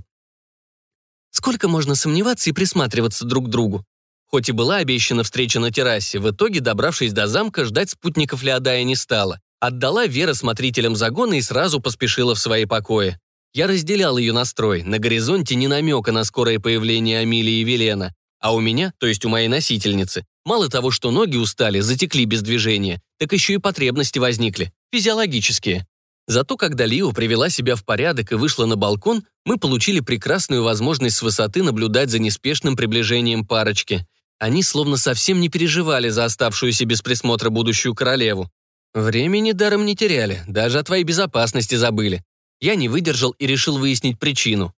Сколько можно сомневаться и присматриваться друг к другу? Хоть и была обещана встреча на террасе, в итоге, добравшись до замка, ждать спутников Леодая не стала. Отдала Вера смотрителям загона и сразу поспешила в свои покои. Я разделял ее настрой, на горизонте не намека на скорое появление Амилии и Велена, а у меня, то есть у моей носительницы, мало того, что ноги устали, затекли без движения, так еще и потребности возникли, физиологические. Зато когда Лио привела себя в порядок и вышла на балкон, мы получили прекрасную возможность с высоты наблюдать за неспешным приближением парочки. Они словно совсем не переживали за оставшуюся без присмотра будущую королеву. Времени даром не теряли, даже о твоей безопасности забыли. Я не выдержал и решил выяснить причину.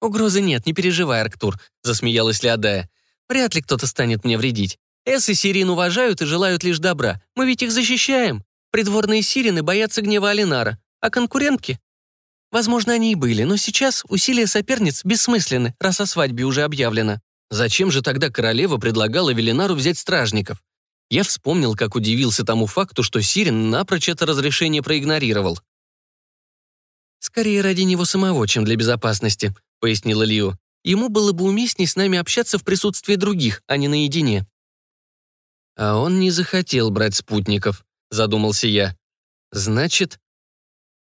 «Угрозы нет, не переживай, Арктур», — засмеялась Леодая. «Вряд ли кто-то станет мне вредить. Эс и Сирин уважают и желают лишь добра. Мы ведь их защищаем. Придворные Сирины боятся гнева Алинара. А конкурентки? Возможно, они и были, но сейчас усилия соперниц бессмысленны, раз о свадьбе уже объявлено. Зачем же тогда королева предлагала Велинару взять стражников? Я вспомнил, как удивился тому факту, что Сирин напрочь это разрешение проигнорировал. «Скорее ради него самого, чем для безопасности», — пояснила Лио. «Ему было бы уместней с нами общаться в присутствии других, а не наедине». А он не захотел брать спутников, задумался я. Значит,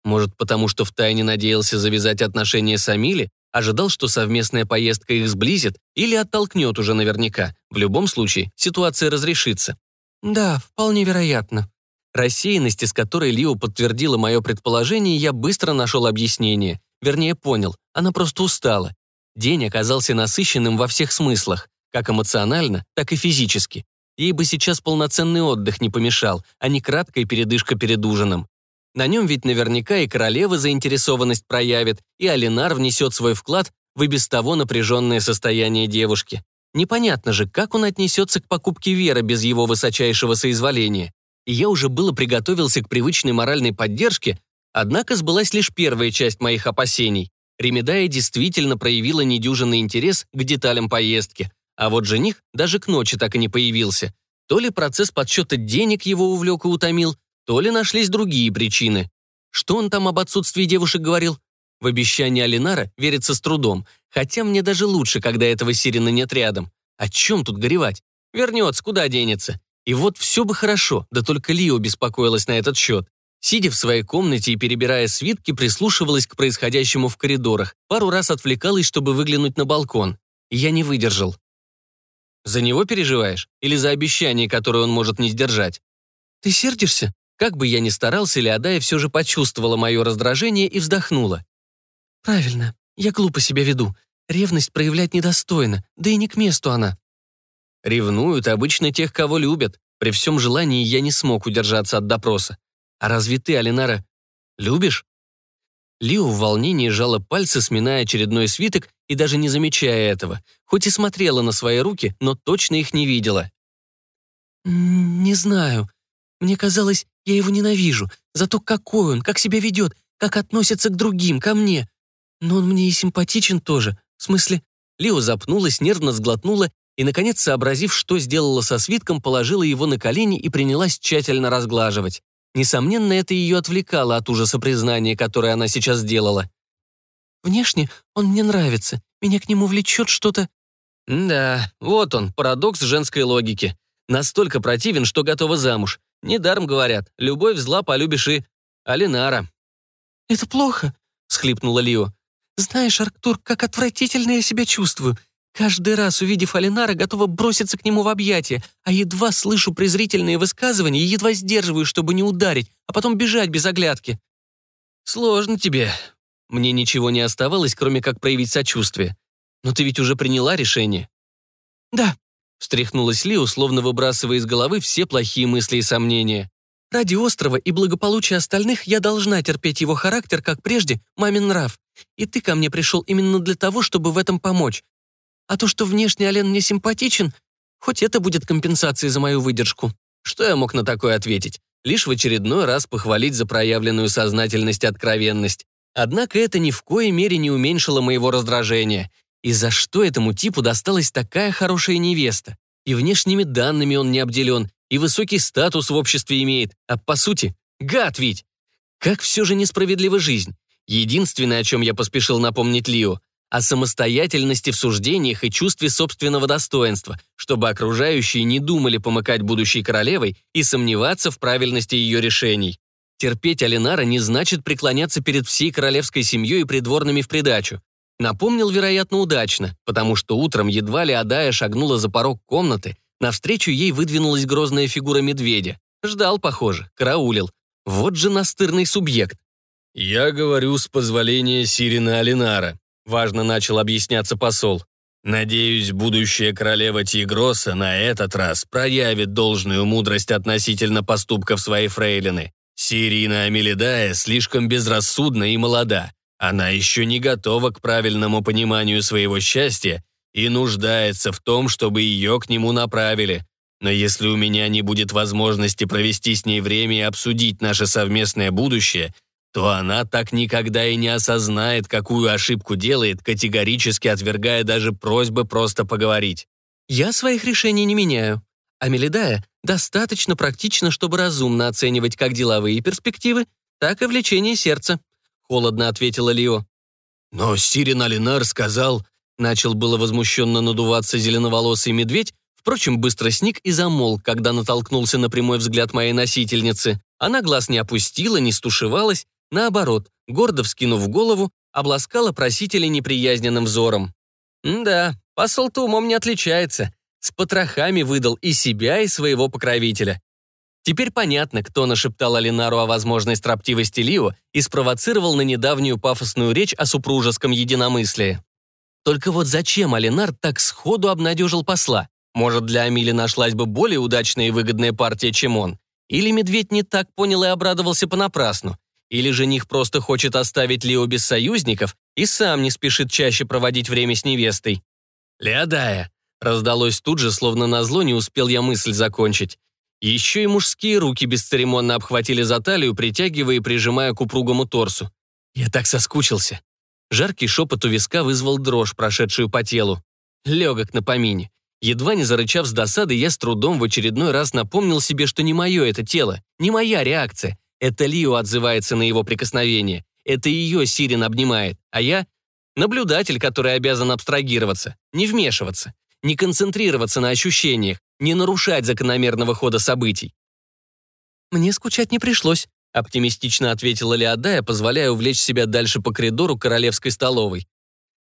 может, потому что втайне надеялся завязать отношения с Амили, ожидал, что совместная поездка их сблизит или оттолкнет уже наверняка. В любом случае, ситуация разрешится. Да, вполне вероятно. Рассеянности, с которой Лио подтвердила мое предположение, я быстро нашел объяснение. Вернее, понял, она просто устала. День оказался насыщенным во всех смыслах, как эмоционально, так и физически. Ей бы сейчас полноценный отдых не помешал, а не краткая передышка перед ужином. На нем ведь наверняка и королева заинтересованность проявит, и Алинар внесет свой вклад в и без того напряженное состояние девушки. Непонятно же, как он отнесется к покупке Веры без его высочайшего соизволения. И я уже было приготовился к привычной моральной поддержке, однако сбылась лишь первая часть моих опасений. Ремедая действительно проявила недюжинный интерес к деталям поездки, а вот жених даже к ночи так и не появился. То ли процесс подсчета денег его увлек и утомил, то ли нашлись другие причины. Что он там об отсутствии девушек говорил? В обещание Алинара верится с трудом, хотя мне даже лучше, когда этого Сирина нет рядом. О чем тут горевать? Вернется, куда денется. И вот все бы хорошо, да только Лио беспокоилась на этот счет. Сидя в своей комнате и перебирая свитки, прислушивалась к происходящему в коридорах, пару раз отвлекалась, чтобы выглянуть на балкон. Я не выдержал. «За него переживаешь? Или за обещание, которое он может не сдержать?» «Ты сердишься?» Как бы я ни старался, Леодая все же почувствовала мое раздражение и вздохнула. «Правильно. Я глупо себя веду. Ревность проявлять недостойно, да и не к месту она». Ревнуют обычно тех, кого любят. При всем желании я не смог удержаться от допроса. А разве ты, Алинара, любишь? Лио в волнении сжала пальцы, сминая очередной свиток и даже не замечая этого, хоть и смотрела на свои руки, но точно их не видела. «Не знаю. Мне казалось, я его ненавижу. Зато какой он, как себя ведет, как относится к другим, ко мне. Но он мне и симпатичен тоже. В смысле...» Лио запнулась, нервно сглотнула и, наконец, сообразив, что сделала со свитком, положила его на колени и принялась тщательно разглаживать. Несомненно, это ее отвлекало от ужаса признания, которое она сейчас сделала. «Внешне он мне нравится. Меня к нему влечет что-то...» «Да, вот он, парадокс женской логики. Настолько противен, что готова замуж. Недаром говорят, любовь зла полюбишь и... Алинара». «Это плохо», — схлипнула Лио. «Знаешь, Арктур, как отвратительно я себя чувствую. Каждый раз, увидев Алинара, готова броситься к нему в объятия, а едва слышу презрительные высказывания и едва сдерживаю, чтобы не ударить, а потом бежать без оглядки. Сложно тебе. Мне ничего не оставалось, кроме как проявить сочувствие. Но ты ведь уже приняла решение. Да. Встряхнулась Ли, условно выбрасывая из головы все плохие мысли и сомнения. Ради острова и благополучия остальных я должна терпеть его характер, как прежде, мамин нрав. И ты ко мне пришел именно для того, чтобы в этом помочь. А то, что внешне Ален мне симпатичен, хоть это будет компенсацией за мою выдержку. Что я мог на такое ответить? Лишь в очередной раз похвалить за проявленную сознательность и откровенность. Однако это ни в коей мере не уменьшило моего раздражения. И за что этому типу досталась такая хорошая невеста? И внешними данными он не обделен, и высокий статус в обществе имеет, а по сути, гад ведь! Как все же несправедлива жизнь. Единственное, о чем я поспешил напомнить Лио, о самостоятельности в суждениях и чувстве собственного достоинства, чтобы окружающие не думали помыкать будущей королевой и сомневаться в правильности ее решений. Терпеть Алинара не значит преклоняться перед всей королевской семьей и придворными в придачу. Напомнил, вероятно, удачно, потому что утром едва ли Адая шагнула за порог комнаты, навстречу ей выдвинулась грозная фигура медведя. Ждал, похоже, караулил. Вот же настырный субъект. «Я говорю с позволения Сирина Алинара», Важно начал объясняться посол. Надеюсь, будущая королева Тигроса на этот раз проявит должную мудрость относительно поступков своей фрейлины. Сирина Амелидая слишком безрассудна и молода. Она еще не готова к правильному пониманию своего счастья и нуждается в том, чтобы ее к нему направили. Но если у меня не будет возможности провести с ней время и обсудить наше совместное будущее, то она так никогда и не осознает, какую ошибку делает, категорически отвергая даже просьбы просто поговорить. Я своих решений не меняю. А Мелидая достаточно практично, чтобы разумно оценивать как деловые перспективы, так и влечение сердца», — холодно ответила Лио. «Но Сирин Алинар сказал...» Начал было возмущенно надуваться зеленоволосый медведь, Впрочем, быстро сник и замолк, когда натолкнулся на прямой взгляд моей носительницы. Она глаз не опустила, не стушевалась, наоборот, гордо вскинув голову, обласкала просителя неприязненным взором. да, посол-то умом не отличается. С потрохами выдал и себя, и своего покровителя. Теперь понятно, кто нашептал Алинару о возможной строптивости Лио и спровоцировал на недавнюю пафосную речь о супружеском единомыслии. Только вот зачем Алинар так сходу обнадежил посла? Может, для Амили нашлась бы более удачная и выгодная партия, чем он? Или медведь не так понял и обрадовался понапрасну? Или жених просто хочет оставить Лио без союзников и сам не спешит чаще проводить время с невестой? «Леодая!» Раздалось тут же, словно назло, не успел я мысль закончить. Еще и мужские руки бесцеремонно обхватили за талию, притягивая и прижимая к упругому торсу. Я так соскучился. Жаркий шепот у виска вызвал дрожь, прошедшую по телу. Легок на помине. Едва не зарычав с досады, я с трудом в очередной раз напомнил себе, что не мое это тело, не моя реакция. Это Лио отзывается на его прикосновение. Это ее Сирин обнимает, а я — наблюдатель, который обязан абстрагироваться, не вмешиваться, не концентрироваться на ощущениях, не нарушать закономерного хода событий. «Мне скучать не пришлось», — оптимистично ответила Леодая, позволяя увлечь себя дальше по коридору королевской столовой.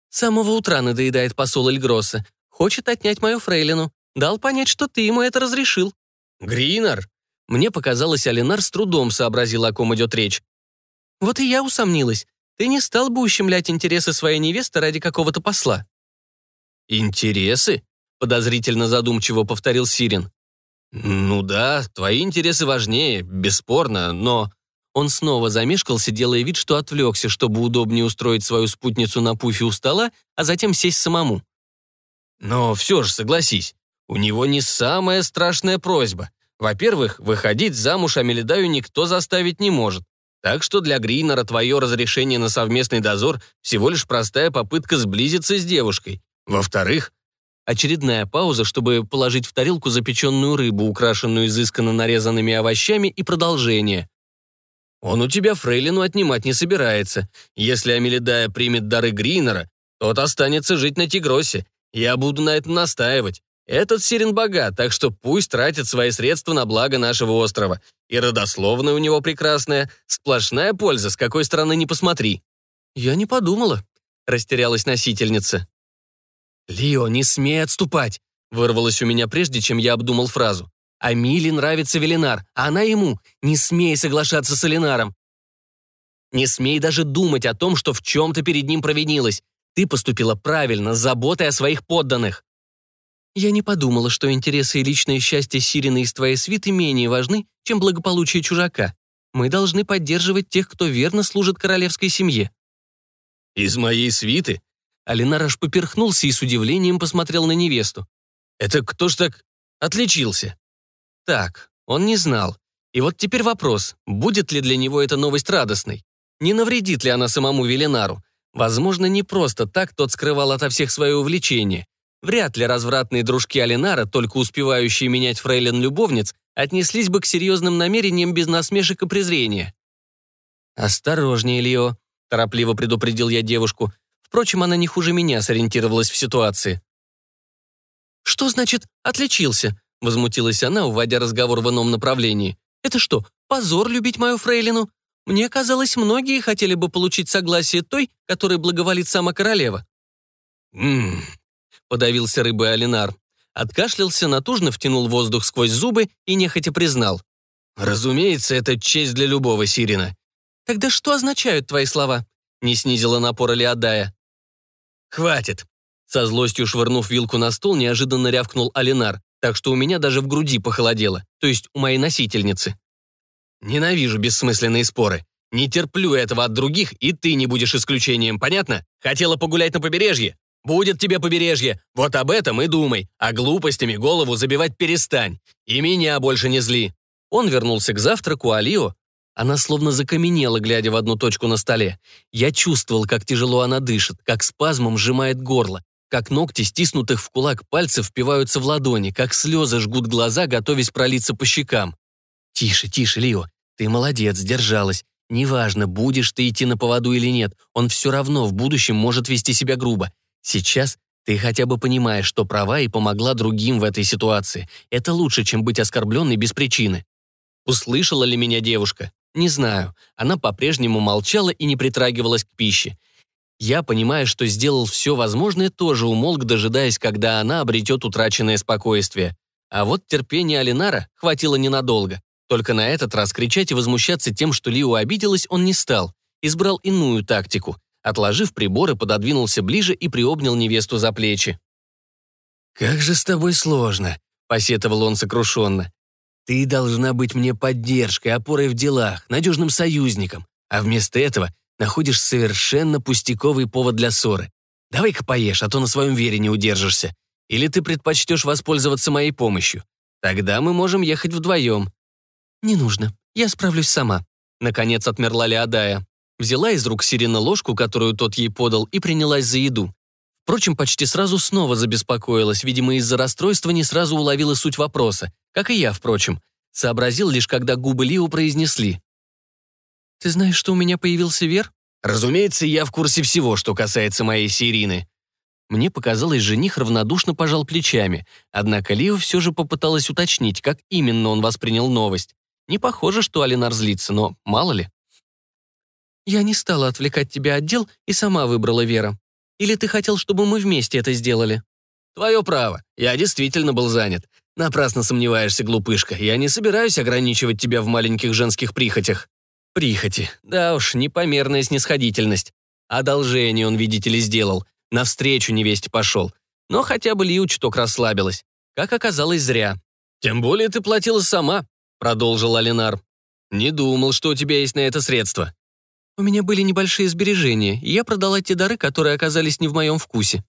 «С самого утра надоедает посол Эльгросса. Хочет отнять мою фрейлину. Дал понять, что ты ему это разрешил». «Гринер?» Мне показалось, Алинар с трудом сообразил, о ком идет речь. «Вот и я усомнилась. Ты не стал бы ущемлять интересы своей невесты ради какого-то посла». «Интересы?» — подозрительно задумчиво повторил Сирин. «Ну да, твои интересы важнее, бесспорно, но...» Он снова замешкался, делая вид, что отвлекся, чтобы удобнее устроить свою спутницу на пуфе у стола, а затем сесть самому. Но все же согласись, у него не самая страшная просьба. Во-первых, выходить замуж Амелидаю никто заставить не может. Так что для Гринера твое разрешение на совместный дозор всего лишь простая попытка сблизиться с девушкой. Во-вторых, очередная пауза, чтобы положить в тарелку запеченную рыбу, украшенную изысканно нарезанными овощами, и продолжение. Он у тебя фрейлину отнимать не собирается. Если Амелидая примет дары Гринера, тот останется жить на Тигросе, я буду на этом настаивать. Этот Сирен богат, так что пусть тратит свои средства на благо нашего острова. И родословная у него прекрасная, сплошная польза, с какой стороны не посмотри». «Я не подумала», — растерялась носительница. «Лио, не смей отступать», — вырвалось у меня прежде, чем я обдумал фразу. «А Миле нравится Велинар, а она ему. Не смей соглашаться с Элинаром. Не смей даже думать о том, что в чем-то перед ним провинилась. Ты поступила правильно, с заботой о своих подданных. Я не подумала, что интересы и личное счастье Сирины из твоей свиты менее важны, чем благополучие чужака. Мы должны поддерживать тех, кто верно служит королевской семье». «Из моей свиты?» Алинар аж поперхнулся и с удивлением посмотрел на невесту. «Это кто ж так отличился?» Так, он не знал. И вот теперь вопрос, будет ли для него эта новость радостной? Не навредит ли она самому Велинару? Возможно, не просто так тот скрывал ото всех свое увлечение. Вряд ли развратные дружки Алинара, только успевающие менять фрейлин-любовниц, отнеслись бы к серьезным намерениям без насмешек и презрения. «Осторожнее, Лио», — торопливо предупредил я девушку. Впрочем, она не хуже меня сориентировалась в ситуации. «Что значит «отличился»?» — возмутилась она, уводя разговор в ином направлении. «Это что, позор любить мою фрейлину? Мне казалось, многие хотели бы получить согласие той, которой благоволит сама королева». «Ммм», — подавился рыбой Алинар. Откашлялся, натужно втянул воздух сквозь зубы и нехотя признал. «Разумеется, это честь для любого Сирина». «Тогда что означают твои слова?» — не снизила напора Леодая. «Хватит!» Со злостью швырнув вилку на стол, неожиданно рявкнул Алинар, так что у меня даже в груди похолодело, то есть у моей носительницы. Ненавижу бессмысленные споры. Не терплю этого от других, и ты не будешь исключением, понятно? Хотела погулять на побережье? Будет тебе побережье. Вот об этом и думай. А глупостями голову забивать перестань. И меня больше не зли. Он вернулся к завтраку, а Лио... Она словно закаменела, глядя в одну точку на столе. Я чувствовал, как тяжело она дышит, как спазмом сжимает горло, как ногти, стиснутых в кулак пальцев, впиваются в ладони, как слезы жгут глаза, готовясь пролиться по щекам. «Тише, тише, Лио. Ты молодец, сдержалась. Неважно, будешь ты идти на поводу или нет, он все равно в будущем может вести себя грубо. Сейчас Ты хотя бы понимаешь, что права и помогла другим в этой ситуации. Это лучше, чем быть оскорбленной без причины. Услышала ли меня девушка? Не знаю. Она по-прежнему молчала и не притрагивалась к пище. Я, понимая, что сделал все возможное, тоже умолк, дожидаясь, когда она обретет утраченное спокойствие. А вот терпения Алинара хватило ненадолго. Только на этот раз кричать и возмущаться тем, что Лио обиделась, он не стал. Избрал иную тактику. Отложив приборы, пододвинулся ближе и приобнял невесту за плечи. «Как же с тобой сложно», — посетовал он сокрушенно. «Ты должна быть мне поддержкой, опорой в делах, надежным союзником, а вместо этого находишь совершенно пустяковый повод для ссоры. Давай-ка поешь, а то на своем вере не удержишься. Или ты предпочтешь воспользоваться моей помощью. Тогда мы можем ехать вдвоем». «Не нужно, я справлюсь сама», — наконец отмерла Леодая. Взяла из рук Сирена ложку, которую тот ей подал, и принялась за еду. Впрочем, почти сразу снова забеспокоилась, видимо, из-за расстройства не сразу уловила суть вопроса, как и я, впрочем. Сообразил лишь, когда губы Лио произнесли. «Ты знаешь, что у меня появился Вер?» «Разумеется, я в курсе всего, что касается моей Сирины». Мне показалось, жених равнодушно пожал плечами, однако Лио все же попыталась уточнить, как именно он воспринял новость. Не похоже, что Алинар злится, но мало ли. Я не стала отвлекать тебя от дел и сама выбрала Вера. Или ты хотел, чтобы мы вместе это сделали?» «Твое право. Я действительно был занят. Напрасно сомневаешься, глупышка. Я не собираюсь ограничивать тебя в маленьких женских прихотях». «Прихоти. Да уж, непомерная снисходительность. Одолжение он, видите ли, сделал. Навстречу невесте пошел. Но хотя бы Лиу чуток расслабилась. Как оказалось, зря. «Тем более ты платила сама», — продолжил Алинар. «Не думал, что у тебя есть на это средства». У меня были небольшие сбережения, и я продала те дары, которые оказались не в моем вкусе.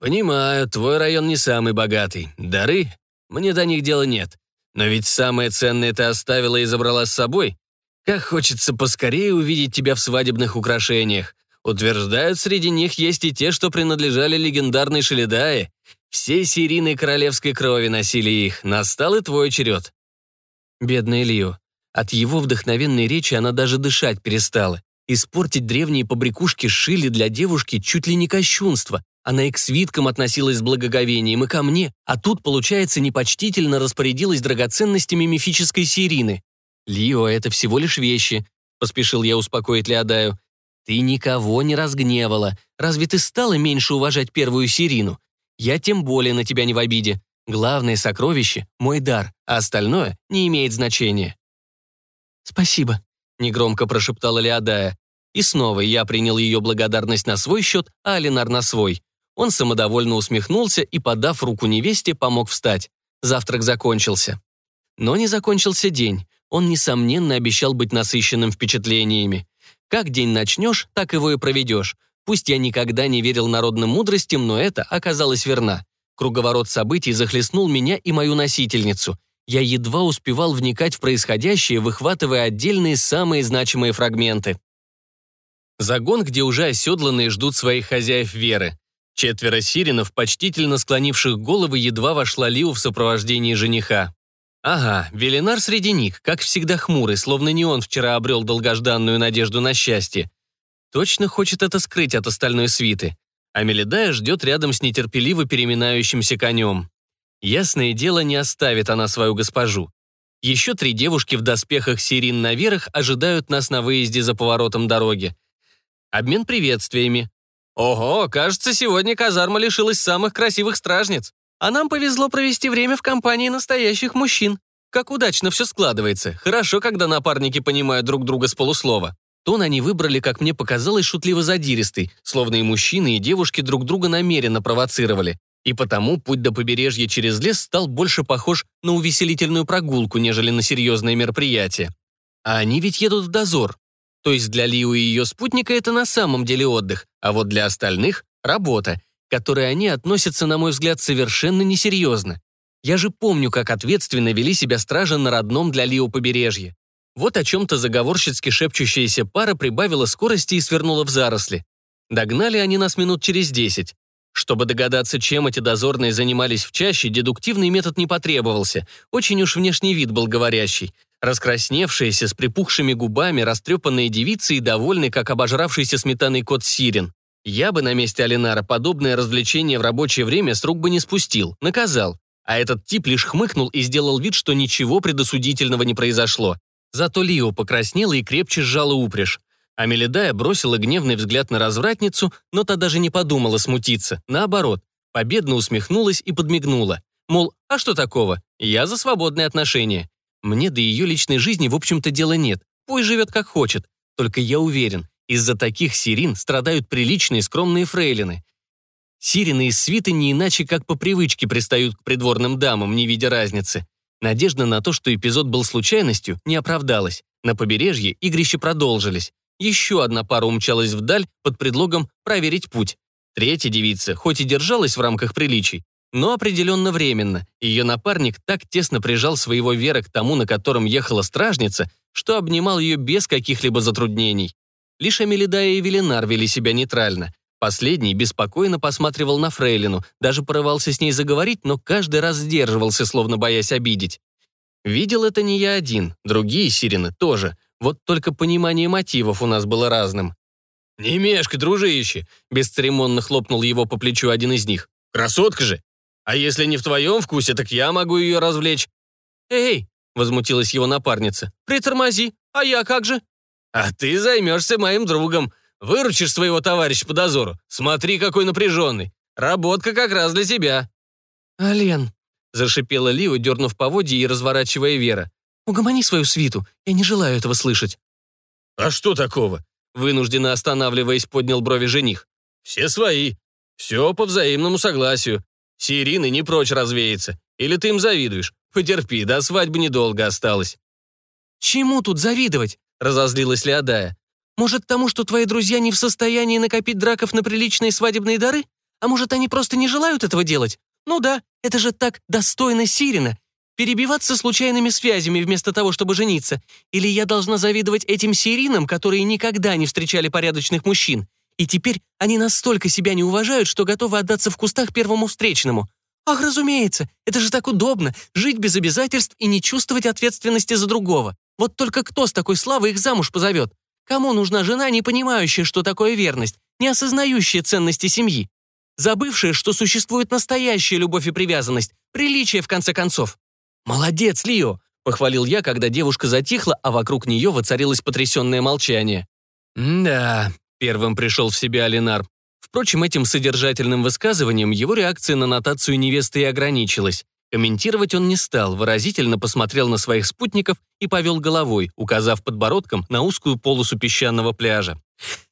«Понимаю, твой район не самый богатый. Дары? Мне до них дела нет. Но ведь самое ценное ты оставила и забрала с собой. Как хочется поскорее увидеть тебя в свадебных украшениях. Утверждают, среди них есть и те, что принадлежали легендарной Шеледае. Все серийной королевской крови носили их. Настал и твой черед». Бедный Лио. От его вдохновенной речи она даже дышать перестала. Испортить древние побрякушки шили для девушки чуть ли не кощунство. Она и к свиткам относилась с благоговением, и ко мне, а тут, получается, непочтительно распорядилась драгоценностями мифической Сирины. «Лио, это всего лишь вещи», — поспешил я успокоить Леодаю. «Ты никого не разгневала. Разве ты стала меньше уважать первую Сирину? Я тем более на тебя не в обиде. Главное сокровище — мой дар, а остальное не имеет значения». «Спасибо», — негромко прошептала Леодая. И снова я принял ее благодарность на свой счет, а Алинар на свой. Он самодовольно усмехнулся и, подав руку невесте, помог встать. Завтрак закончился. Но не закончился день. Он, несомненно, обещал быть насыщенным впечатлениями. Как день начнешь, так его и проведешь. Пусть я никогда не верил народным мудростям, но это оказалось верно. Круговорот событий захлестнул меня и мою носительницу. Я едва успевал вникать в происходящее, выхватывая отдельные самые значимые фрагменты. Загон, где уже оседланные ждут своих хозяев веры. Четверо сиренов, почтительно склонивших головы, едва вошла Лиу в сопровождении жениха. Ага, Велинар среди них, как всегда хмурый, словно не он вчера обрел долгожданную надежду на счастье. Точно хочет это скрыть от остальной свиты. А Меледая ждет рядом с нетерпеливо переминающимся конем. Ясное дело, не оставит она свою госпожу. Еще три девушки в доспехах сирин наверх ожидают нас на выезде за поворотом дороги. Обмен приветствиями. Ого, кажется, сегодня казарма лишилась самых красивых стражниц. А нам повезло провести время в компании настоящих мужчин. Как удачно все складывается. Хорошо, когда напарники понимают друг друга с полуслова. Тон они выбрали, как мне показалось, шутливо-задиристый, словно и мужчины, и девушки друг друга намеренно провоцировали. И потому путь до побережья через лес стал больше похож на увеселительную прогулку, нежели на серьезное мероприятие. А они ведь едут в дозор. То есть для Лиу и ее спутника это на самом деле отдых, а вот для остальных — работа, к которой они относятся, на мой взгляд, совершенно несерьезно. Я же помню, как ответственно вели себя стражи на родном для Лио побережье. Вот о чем-то заговорщицки шепчущаяся пара прибавила скорости и свернула в заросли. Догнали они нас минут через десять. Чтобы догадаться, чем эти дозорные занимались в чаще, дедуктивный метод не потребовался. Очень уж внешний вид был говорящий. Раскрасневшиеся, с припухшими губами, растрепанные девицы и довольный, как обожравшийся сметаной кот Сирен. Я бы на месте Алинара подобное развлечение в рабочее время с рук бы не спустил, наказал. А этот тип лишь хмыкнул и сделал вид, что ничего предосудительного не произошло. Зато Лио покраснела и крепче сжала упряжь. А Меледая бросила гневный взгляд на развратницу, но та даже не подумала смутиться. Наоборот, победно усмехнулась и подмигнула. Мол, а что такого? Я за свободные отношения. Мне до ее личной жизни, в общем-то, дела нет. Пусть живет как хочет. Только я уверен, из-за таких сирин страдают приличные скромные фрейлины. Сирины из свиты не иначе, как по привычке пристают к придворным дамам, не видя разницы. Надежда на то, что эпизод был случайностью, не оправдалась. На побережье игрища продолжились. Еще одна пара умчалась вдаль под предлогом проверить путь. Третья девица, хоть и держалась в рамках приличий, но определенно временно. Ее напарник так тесно прижал своего Вера к тому, на котором ехала стражница, что обнимал ее без каких-либо затруднений. Лишь Амелидая и Велинар вели себя нейтрально. Последний беспокойно посматривал на Фрейлину, даже порывался с ней заговорить, но каждый раз сдерживался, словно боясь обидеть. Видел это не я один, другие сирены тоже. Вот только понимание мотивов у нас было разным. «Не мешкай, дружище!» — бесцеремонно хлопнул его по плечу один из них. «Красотка же! А если не в твоем вкусе, так я могу ее развлечь». «Эй!» — возмутилась его напарница. «Притормози, а я как же?» «А ты займешься моим другом. Выручишь своего товарища по дозору. Смотри, какой напряженный. Работка как раз для тебя». «Ален», — зашипела Лио, дернув поводья и разворачивая Вера. «Угомони свою свиту. Я не желаю этого слышать». «А что такого?» Вынужденно останавливаясь, поднял брови жених. «Все свои. Все по взаимному согласию. Сирины не прочь развеяться. Или ты им завидуешь? Потерпи, до свадьбы недолго осталось». «Чему тут завидовать?» — разозлилась Леодая. «Может, тому, что твои друзья не в состоянии накопить драков на приличные свадебные дары? А может, они просто не желают этого делать? Ну да, это же так достойно Сирина. Перебиваться случайными связями вместо того, чтобы жениться. Или я должна завидовать этим сиринам, которые никогда не встречали порядочных мужчин? И теперь они настолько себя не уважают, что готовы отдаться в кустах первому встречному. Ах, разумеется, это же так удобно, жить без обязательств и не чувствовать ответственности за другого. Вот только кто с такой славой их замуж позовет? Кому нужна жена, не понимающая, что такое верность, не осознающая ценности семьи? Забывшая, что существует настоящая любовь и привязанность, приличие, в конце концов. «Молодец, Лио!» — похвалил я, когда девушка затихла, а вокруг нее воцарилось потрясенное молчание. «Да, Первым пришел в себя Алинар. Впрочем, этим содержательным высказыванием его реакция на нотацию невесты и ограничилась. Комментировать он не стал, выразительно посмотрел на своих спутников и повел головой, указав подбородком на узкую полосу песчаного пляжа.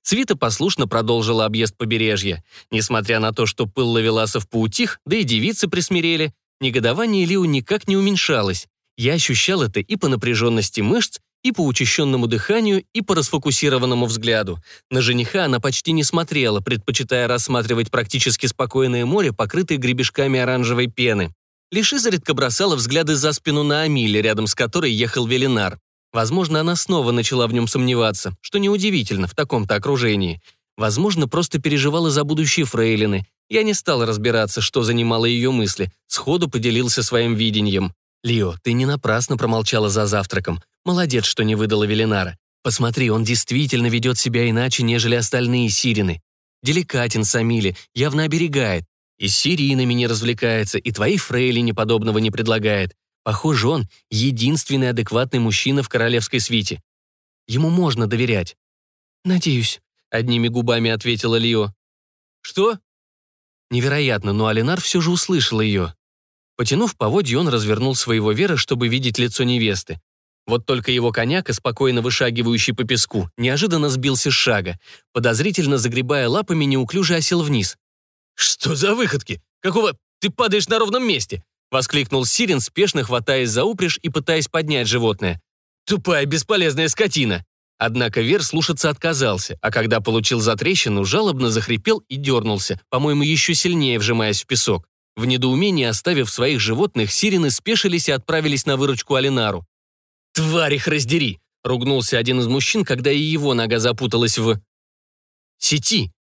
Свита послушно продолжила объезд побережья. Несмотря на то, что пыл лавеласов поутих, да и девицы присмирели, негодование Лиу никак не уменьшалось. Я ощущал это и по напряженности мышц, и по учащенному дыханию, и по расфокусированному взгляду. На жениха она почти не смотрела, предпочитая рассматривать практически спокойное море, покрытое гребешками оранжевой пены. Лишь изредка бросала взгляды за спину на Амиле, рядом с которой ехал Велинар. Возможно, она снова начала в нем сомневаться, что неудивительно в таком-то окружении. Возможно, просто переживала за будущие фрейлины. Я не стал разбираться, что занимало ее мысли, сходу поделился своим видением. «Лио, ты не напрасно промолчала за завтраком. Молодец, что не выдала Велинара. Посмотри, он действительно ведет себя иначе, нежели остальные сирины. Деликатен Самили, явно оберегает. И с сиринами не развлекается, и твоей фрейлине подобного не предлагает. Похоже, он — единственный адекватный мужчина в королевской свите. Ему можно доверять. «Надеюсь», — одними губами ответила Лио. «Что?» Невероятно, но Алинар все же услышал ее. Потянув поводье, он развернул своего Вера, чтобы видеть лицо невесты. Вот только его коняка, спокойно вышагивающий по песку, неожиданно сбился с шага. Подозрительно загребая лапами, неуклюже осел вниз. «Что за выходки? Какого ты падаешь на ровном месте?» Воскликнул Сирин, спешно хватаясь за упряжь и пытаясь поднять животное. «Тупая, бесполезная скотина!» Однако Вер слушаться отказался, а когда получил затрещину, жалобно захрипел и дернулся, по-моему, еще сильнее вжимаясь в песок. В недоумении оставив своих животных, сирены спешились и отправились на выручку Алинару. «Тварь их раздери!» — ругнулся один из мужчин, когда и его нога запуталась в... сети.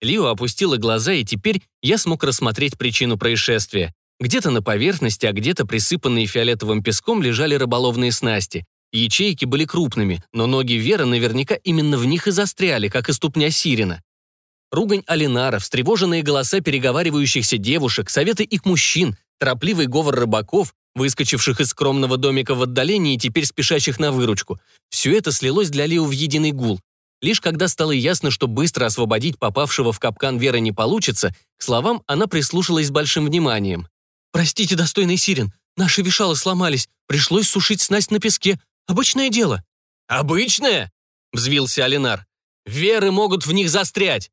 Лио опустила глаза, и теперь я смог рассмотреть причину происшествия. Где-то на поверхности, а где-то присыпанные фиолетовым песком лежали рыболовные снасти. Ячейки были крупными, но ноги Веры наверняка именно в них и застряли, как и ступня Сирина. Ругань Алинара, встревоженные голоса переговаривающихся девушек, советы их мужчин, торопливый говор рыбаков, выскочивших из скромного домика в отдалении и теперь спешащих на выручку. Все это слилось для Лио в единый гул. Лишь когда стало ясно, что быстро освободить попавшего в капкан Веры не получится, к словам она прислушалась с большим вниманием. «Простите, достойный Сирен, наши вешалы сломались, пришлось сушить снасть на песке. Обычное дело». «Обычное?» — взвился Алинар. «Веры могут в них застрять».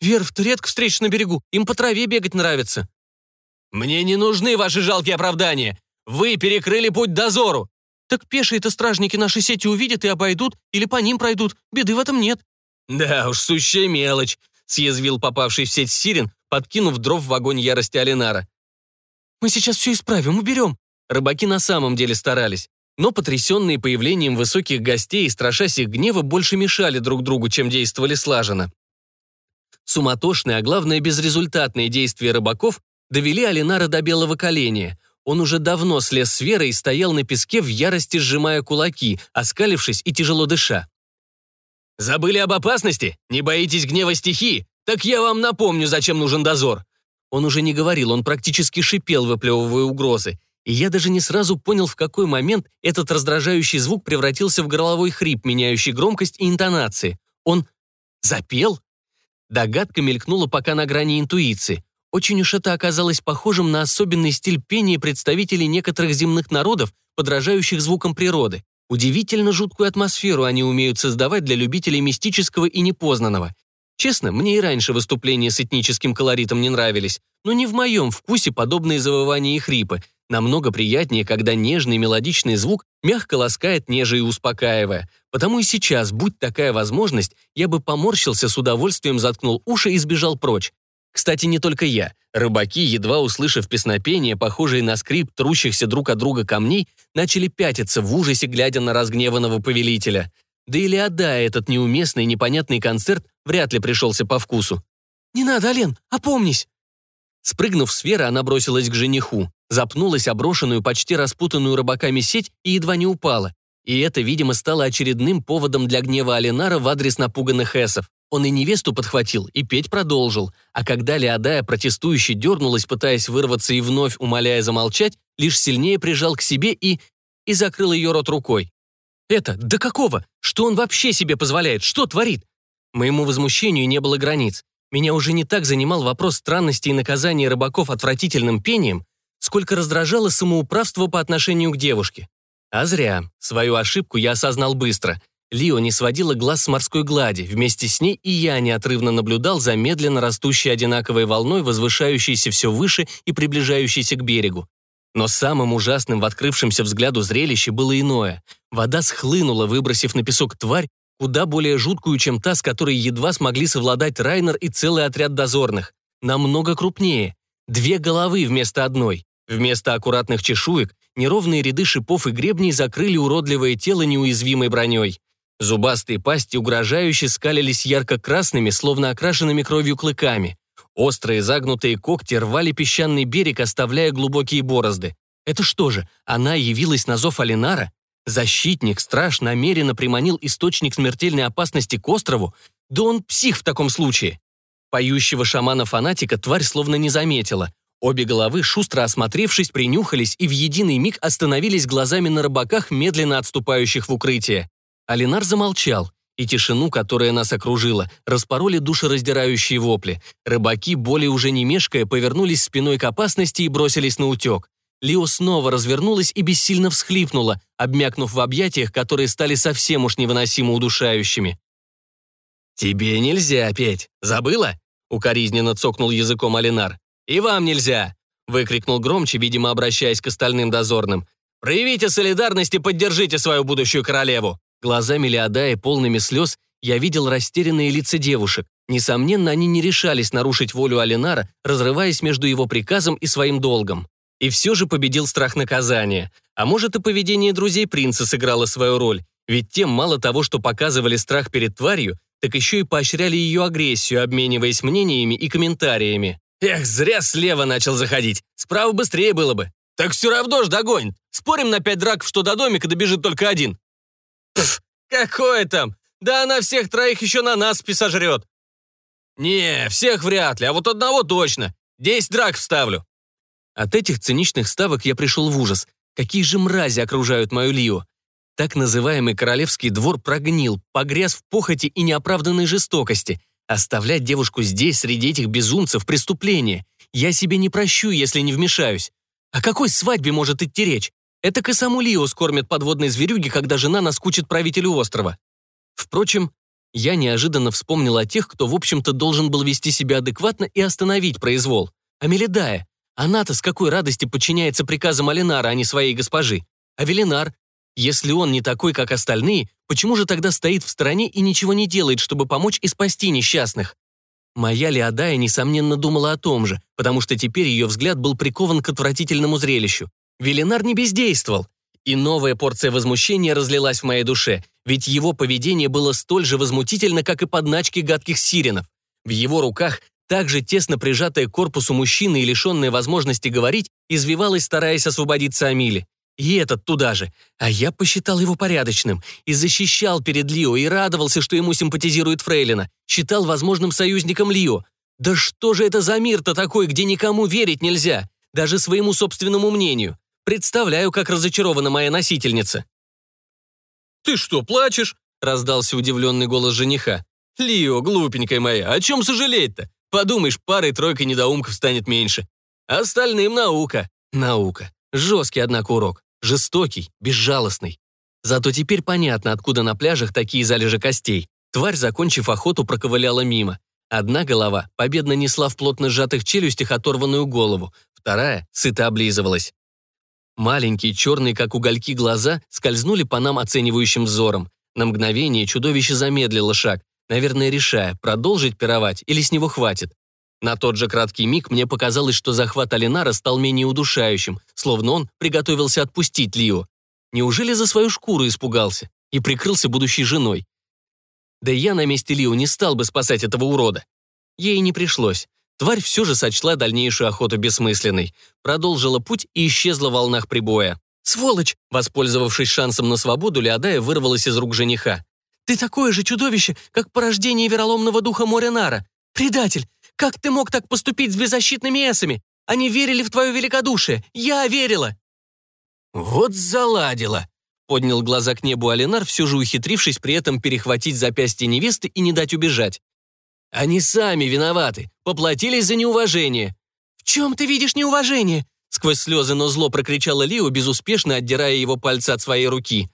«Веров, ты редко встретишь на берегу, им по траве бегать нравится». «Мне не нужны ваши жалкие оправдания. Вы перекрыли путь дозору. Так пешие-то стражники наши сети увидят и обойдут, или по ним пройдут. Беды в этом нет». «Да уж, сущая мелочь», — съязвил попавший в сеть Сирен, подкинув дров в огонь ярости Алинара. «Мы сейчас все исправим, уберем». Рыбаки на самом деле старались. Но потрясенные появлением высоких гостей и страшась их гнева больше мешали друг другу, чем действовали слаженно. Суматошные, а главное безрезультатные действия рыбаков довели Алинара до белого коленя. Он уже давно слез с Веры и стоял на песке в ярости, сжимая кулаки, оскалившись и тяжело дыша. «Забыли об опасности? Не боитесь гнева стихии? Так я вам напомню, зачем нужен дозор». Он уже не говорил, он практически шипел, выплевывая угрозы. И я даже не сразу понял, в какой момент этот раздражающий звук превратился в горловой хрип, меняющий громкость и интонации. Он запел? Догадка мелькнула пока на грани интуиции. Очень уж это оказалось похожим на особенный стиль пения представителей некоторых земных народов, подражающих звукам природы. Удивительно жуткую атмосферу они умеют создавать для любителей мистического и непознанного. Честно, мне и раньше выступления с этническим колоритом не нравились, но не в моем вкусе подобные завывания и хрипы. Намного приятнее, когда нежный мелодичный звук мягко ласкает, неже и успокаивая. Потому и сейчас, будь такая возможность, я бы поморщился с удовольствием, заткнул уши и сбежал прочь. Кстати, не только я. Рыбаки, едва услышав песнопение, похожее на скрип трущихся друг от друга камней, начали пятиться в ужасе, глядя на разгневанного повелителя. Да или Ада этот неуместный, непонятный концерт вряд ли пришелся по вкусу. «Не надо, Ален, опомнись!» Спрыгнув с Веры, она бросилась к жениху, запнулась оброшенную, почти распутанную рыбаками сеть и едва не упала. И это, видимо, стало очередным поводом для гнева Алинара в адрес напуганных эсов. Он и невесту подхватил, и петь продолжил. А когда Леодая протестующе дернулась, пытаясь вырваться и вновь умоляя замолчать, лишь сильнее прижал к себе и... и закрыл ее рот рукой. «Это, да какого? Что он вообще себе позволяет? Что творит?» Моему возмущению не было границ. Меня уже не так занимал вопрос странности и наказания рыбаков отвратительным пением, сколько раздражало самоуправство по отношению к девушке. А зря. Свою ошибку я осознал быстро — Лио не сводила глаз с морской глади, вместе с ней и я неотрывно наблюдал за медленно растущей одинаковой волной, возвышающейся все выше и приближающейся к берегу. Но самым ужасным в открывшемся взгляду зрелище было иное. Вода схлынула, выбросив на песок тварь, куда более жуткую, чем та, с которой едва смогли совладать Райнер и целый отряд дозорных. Намного крупнее. Две головы вместо одной. Вместо аккуратных чешуек неровные ряды шипов и гребней закрыли уродливое тело неуязвимой броней. Зубастые пасти угрожающе скалились ярко-красными, словно окрашенными кровью клыками. Острые загнутые когти рвали песчаный берег, оставляя глубокие борозды. Это что же, она явилась на зов Алинара? Защитник, страж, намеренно приманил источник смертельной опасности к острову? Да он псих в таком случае. Поющего шамана-фанатика тварь словно не заметила. Обе головы, шустро осмотревшись, принюхались и в единый миг остановились глазами на рыбаках, медленно отступающих в укрытие. Алинар замолчал, и тишину, которая нас окружила, распороли душераздирающие вопли. Рыбаки, более уже не мешкая, повернулись спиной к опасности и бросились на утек. Лио снова развернулась и бессильно всхлипнула, обмякнув в объятиях, которые стали совсем уж невыносимо удушающими. «Тебе нельзя петь. Забыла?» — укоризненно цокнул языком Алинар. «И вам нельзя!» — выкрикнул громче, видимо, обращаясь к остальным дозорным. «Проявите солидарность и поддержите свою будущую королеву!» Глазами Леодая, полными слез, я видел растерянные лица девушек. Несомненно, они не решались нарушить волю Алинара, разрываясь между его приказом и своим долгом. И все же победил страх наказания. А может, и поведение друзей принца сыграло свою роль, ведь тем мало того, что показывали страх перед тварью, так еще и поощряли ее агрессию, обмениваясь мнениями и комментариями. «Эх, зря слева начал заходить. Справа быстрее было бы. Так все равно ж догонит. Спорим на пять драков, что до домика добежит только один. Пф, какое там? Да она всех троих еще на нас сожрет. «Не, всех вряд ли, а вот одного точно. Десять драк вставлю». От этих циничных ставок я пришел в ужас. Какие же мрази окружают мою Лио. Так называемый королевский двор прогнил, погряз в похоти и неоправданной жестокости. Оставлять девушку здесь, среди этих безумцев, преступление. Я себе не прощу, если не вмешаюсь. О какой свадьбе может идти речь? Это и саму Лио скормят подводной зверюги, когда жена наскучит правителю острова. Впрочем, я неожиданно вспомнил о тех, кто, в общем-то, должен был вести себя адекватно и остановить произвол. А Мелидая, она-то с какой радости подчиняется приказам Алинара, а не своей госпожи. А Велинар, если он не такой, как остальные, почему же тогда стоит в стороне и ничего не делает, чтобы помочь и спасти несчастных? Моя Леодая, несомненно, думала о том же, потому что теперь ее взгляд был прикован к отвратительному зрелищу. Велинар не бездействовал. И новая порция возмущения разлилась в моей душе, ведь его поведение было столь же возмутительно, как и подначки гадких сиренов. В его руках также тесно прижатая к корпусу мужчины и лишенная возможности говорить, извивалась, стараясь освободиться Амили. И этот туда же. А я посчитал его порядочным. И защищал перед Лио, и радовался, что ему симпатизирует Фрейлина. Считал возможным союзником Лио. Да что же это за мир-то такой, где никому верить нельзя? Даже своему собственному мнению. Представляю, как разочарована моя носительница. «Ты что, плачешь?» — раздался удивленный голос жениха. «Лио, глупенькая моя, о чем сожалеть-то? Подумаешь, парой-тройкой недоумков станет меньше. Остальным наука. Наука. Жесткий, однако, урок. Жестокий, безжалостный. Зато теперь понятно, откуда на пляжах такие залежи костей. Тварь, закончив охоту, проковыляла мимо. Одна голова победно несла в плотно сжатых челюстях оторванную голову, вторая сыто облизывалась. Маленькие, черные, как угольки, глаза скользнули по нам оценивающим взором. На мгновение чудовище замедлило шаг, наверное, решая, продолжить пировать или с него хватит. На тот же краткий миг мне показалось, что захват Алинара стал менее удушающим, словно он приготовился отпустить Лио. Неужели за свою шкуру испугался и прикрылся будущей женой? Да я на месте Лио не стал бы спасать этого урода. Ей не пришлось. Тварь все же сочла дальнейшую охоту бессмысленной, продолжила путь и исчезла в волнах прибоя. «Сволочь!» Воспользовавшись шансом на свободу, Леодая вырвалась из рук жениха. Ты такое же чудовище, как порождение вероломного духа Моринара. Предатель! Как ты мог так поступить с беззащитными эсами? Они верили в твое великодушие. Я верила!» «Вот заладила!» — поднял глаза к небу Алинар, все же ухитрившись при этом перехватить запястье невесты и не дать убежать. «Они сами виноваты, поплатились за неуважение». «В чем ты видишь неуважение?» Сквозь слезы, но зло прокричала Лио, безуспешно отдирая его пальцы от своей руки.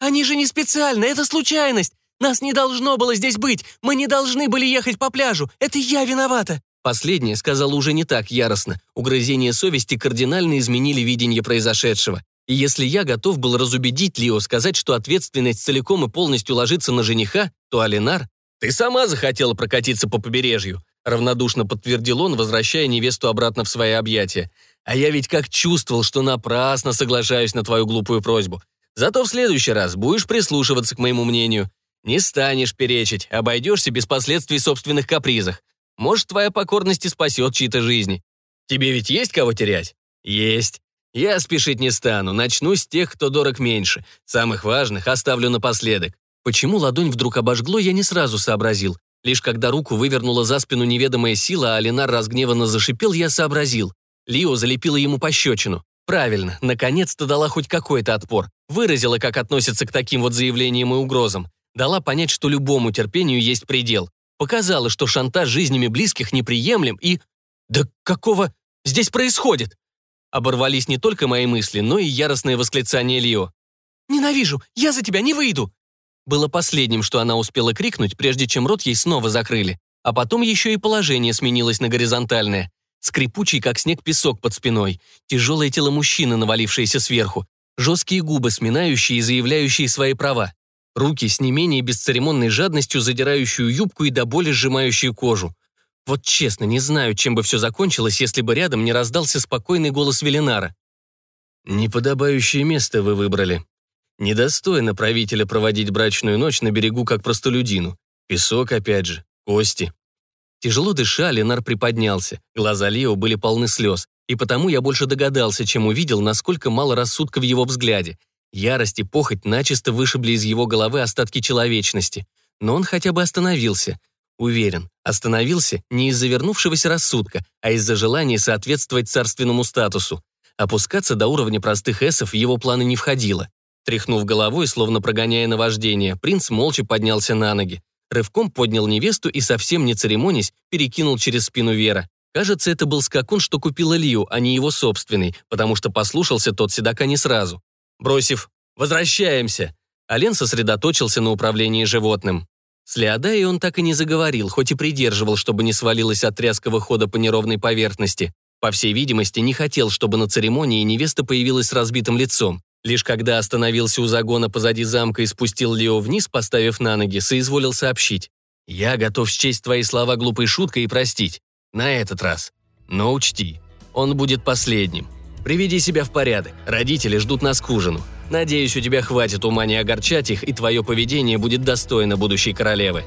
«Они же не специально, это случайность! Нас не должно было здесь быть! Мы не должны были ехать по пляжу! Это я виновата!» Последнее сказала уже не так яростно. Угрызения совести кардинально изменили видение произошедшего. И если я готов был разубедить Лио сказать, что ответственность целиком и полностью ложится на жениха, то Алинар... «Ты сама захотела прокатиться по побережью», равнодушно подтвердил он, возвращая невесту обратно в свои объятия. «А я ведь как чувствовал, что напрасно соглашаюсь на твою глупую просьбу. Зато в следующий раз будешь прислушиваться к моему мнению. Не станешь перечить, обойдешься без последствий собственных капризах. Может, твоя покорность и спасет чьи-то жизни. Тебе ведь есть кого терять? Есть. Я спешить не стану, начну с тех, кто дорог меньше. Самых важных оставлю напоследок. Почему ладонь вдруг обожгло, я не сразу сообразил. Лишь когда руку вывернула за спину неведомая сила, а Алинар разгневанно зашипел, я сообразил. Лио залепила ему пощечину. Правильно, наконец-то дала хоть какой-то отпор. Выразила, как относится к таким вот заявлениям и угрозам. Дала понять, что любому терпению есть предел. Показала, что шантаж жизнями близких неприемлем и... Да какого здесь происходит? Оборвались не только мои мысли, но и яростное восклицание Лио. «Ненавижу! Я за тебя не выйду!» Было последним, что она успела крикнуть, прежде чем рот ей снова закрыли. А потом еще и положение сменилось на горизонтальное. Скрипучий, как снег, песок под спиной. Тяжелое тело мужчины, навалившееся сверху. Жесткие губы, сминающие и заявляющие свои права. Руки с не менее бесцеремонной жадностью, задирающую юбку и до боли сжимающую кожу. Вот честно, не знаю, чем бы все закончилось, если бы рядом не раздался спокойный голос Велинара. «Неподобающее место вы выбрали. Недостойно правителя проводить брачную ночь на берегу, как простолюдину. Песок, опять же, кости. Тяжело дыша, Ленар приподнялся. Глаза Лео были полны слез. И потому я больше догадался, чем увидел, насколько мало рассудка в его взгляде. Ярость и похоть начисто вышибли из его головы остатки человечности. Но он хотя бы остановился. Уверен, остановился не из-за вернувшегося рассудка, а из-за желания соответствовать царственному статусу. Опускаться до уровня простых эсов в его планы не входило. Тряхнув головой, словно прогоняя наваждение, принц молча поднялся на ноги. Рывком поднял невесту и, совсем не церемонясь, перекинул через спину Вера. Кажется, это был скакун, что купила Лию, а не его собственный, потому что послушался тот седока не сразу. Бросив «Возвращаемся!», Ален сосредоточился на управлении животным. С Леодаей он так и не заговорил, хоть и придерживал, чтобы не свалилось от тряского хода по неровной поверхности. По всей видимости, не хотел, чтобы на церемонии невеста появилась с разбитым лицом. Лишь когда остановился у загона позади замка и спустил Лео вниз, поставив на ноги, соизволил сообщить. «Я готов счесть твои слова глупой шуткой и простить. На этот раз. Но учти, он будет последним. Приведи себя в порядок. Родители ждут нас к ужину. Надеюсь, у тебя хватит ума не огорчать их, и твое поведение будет достойно будущей королевы».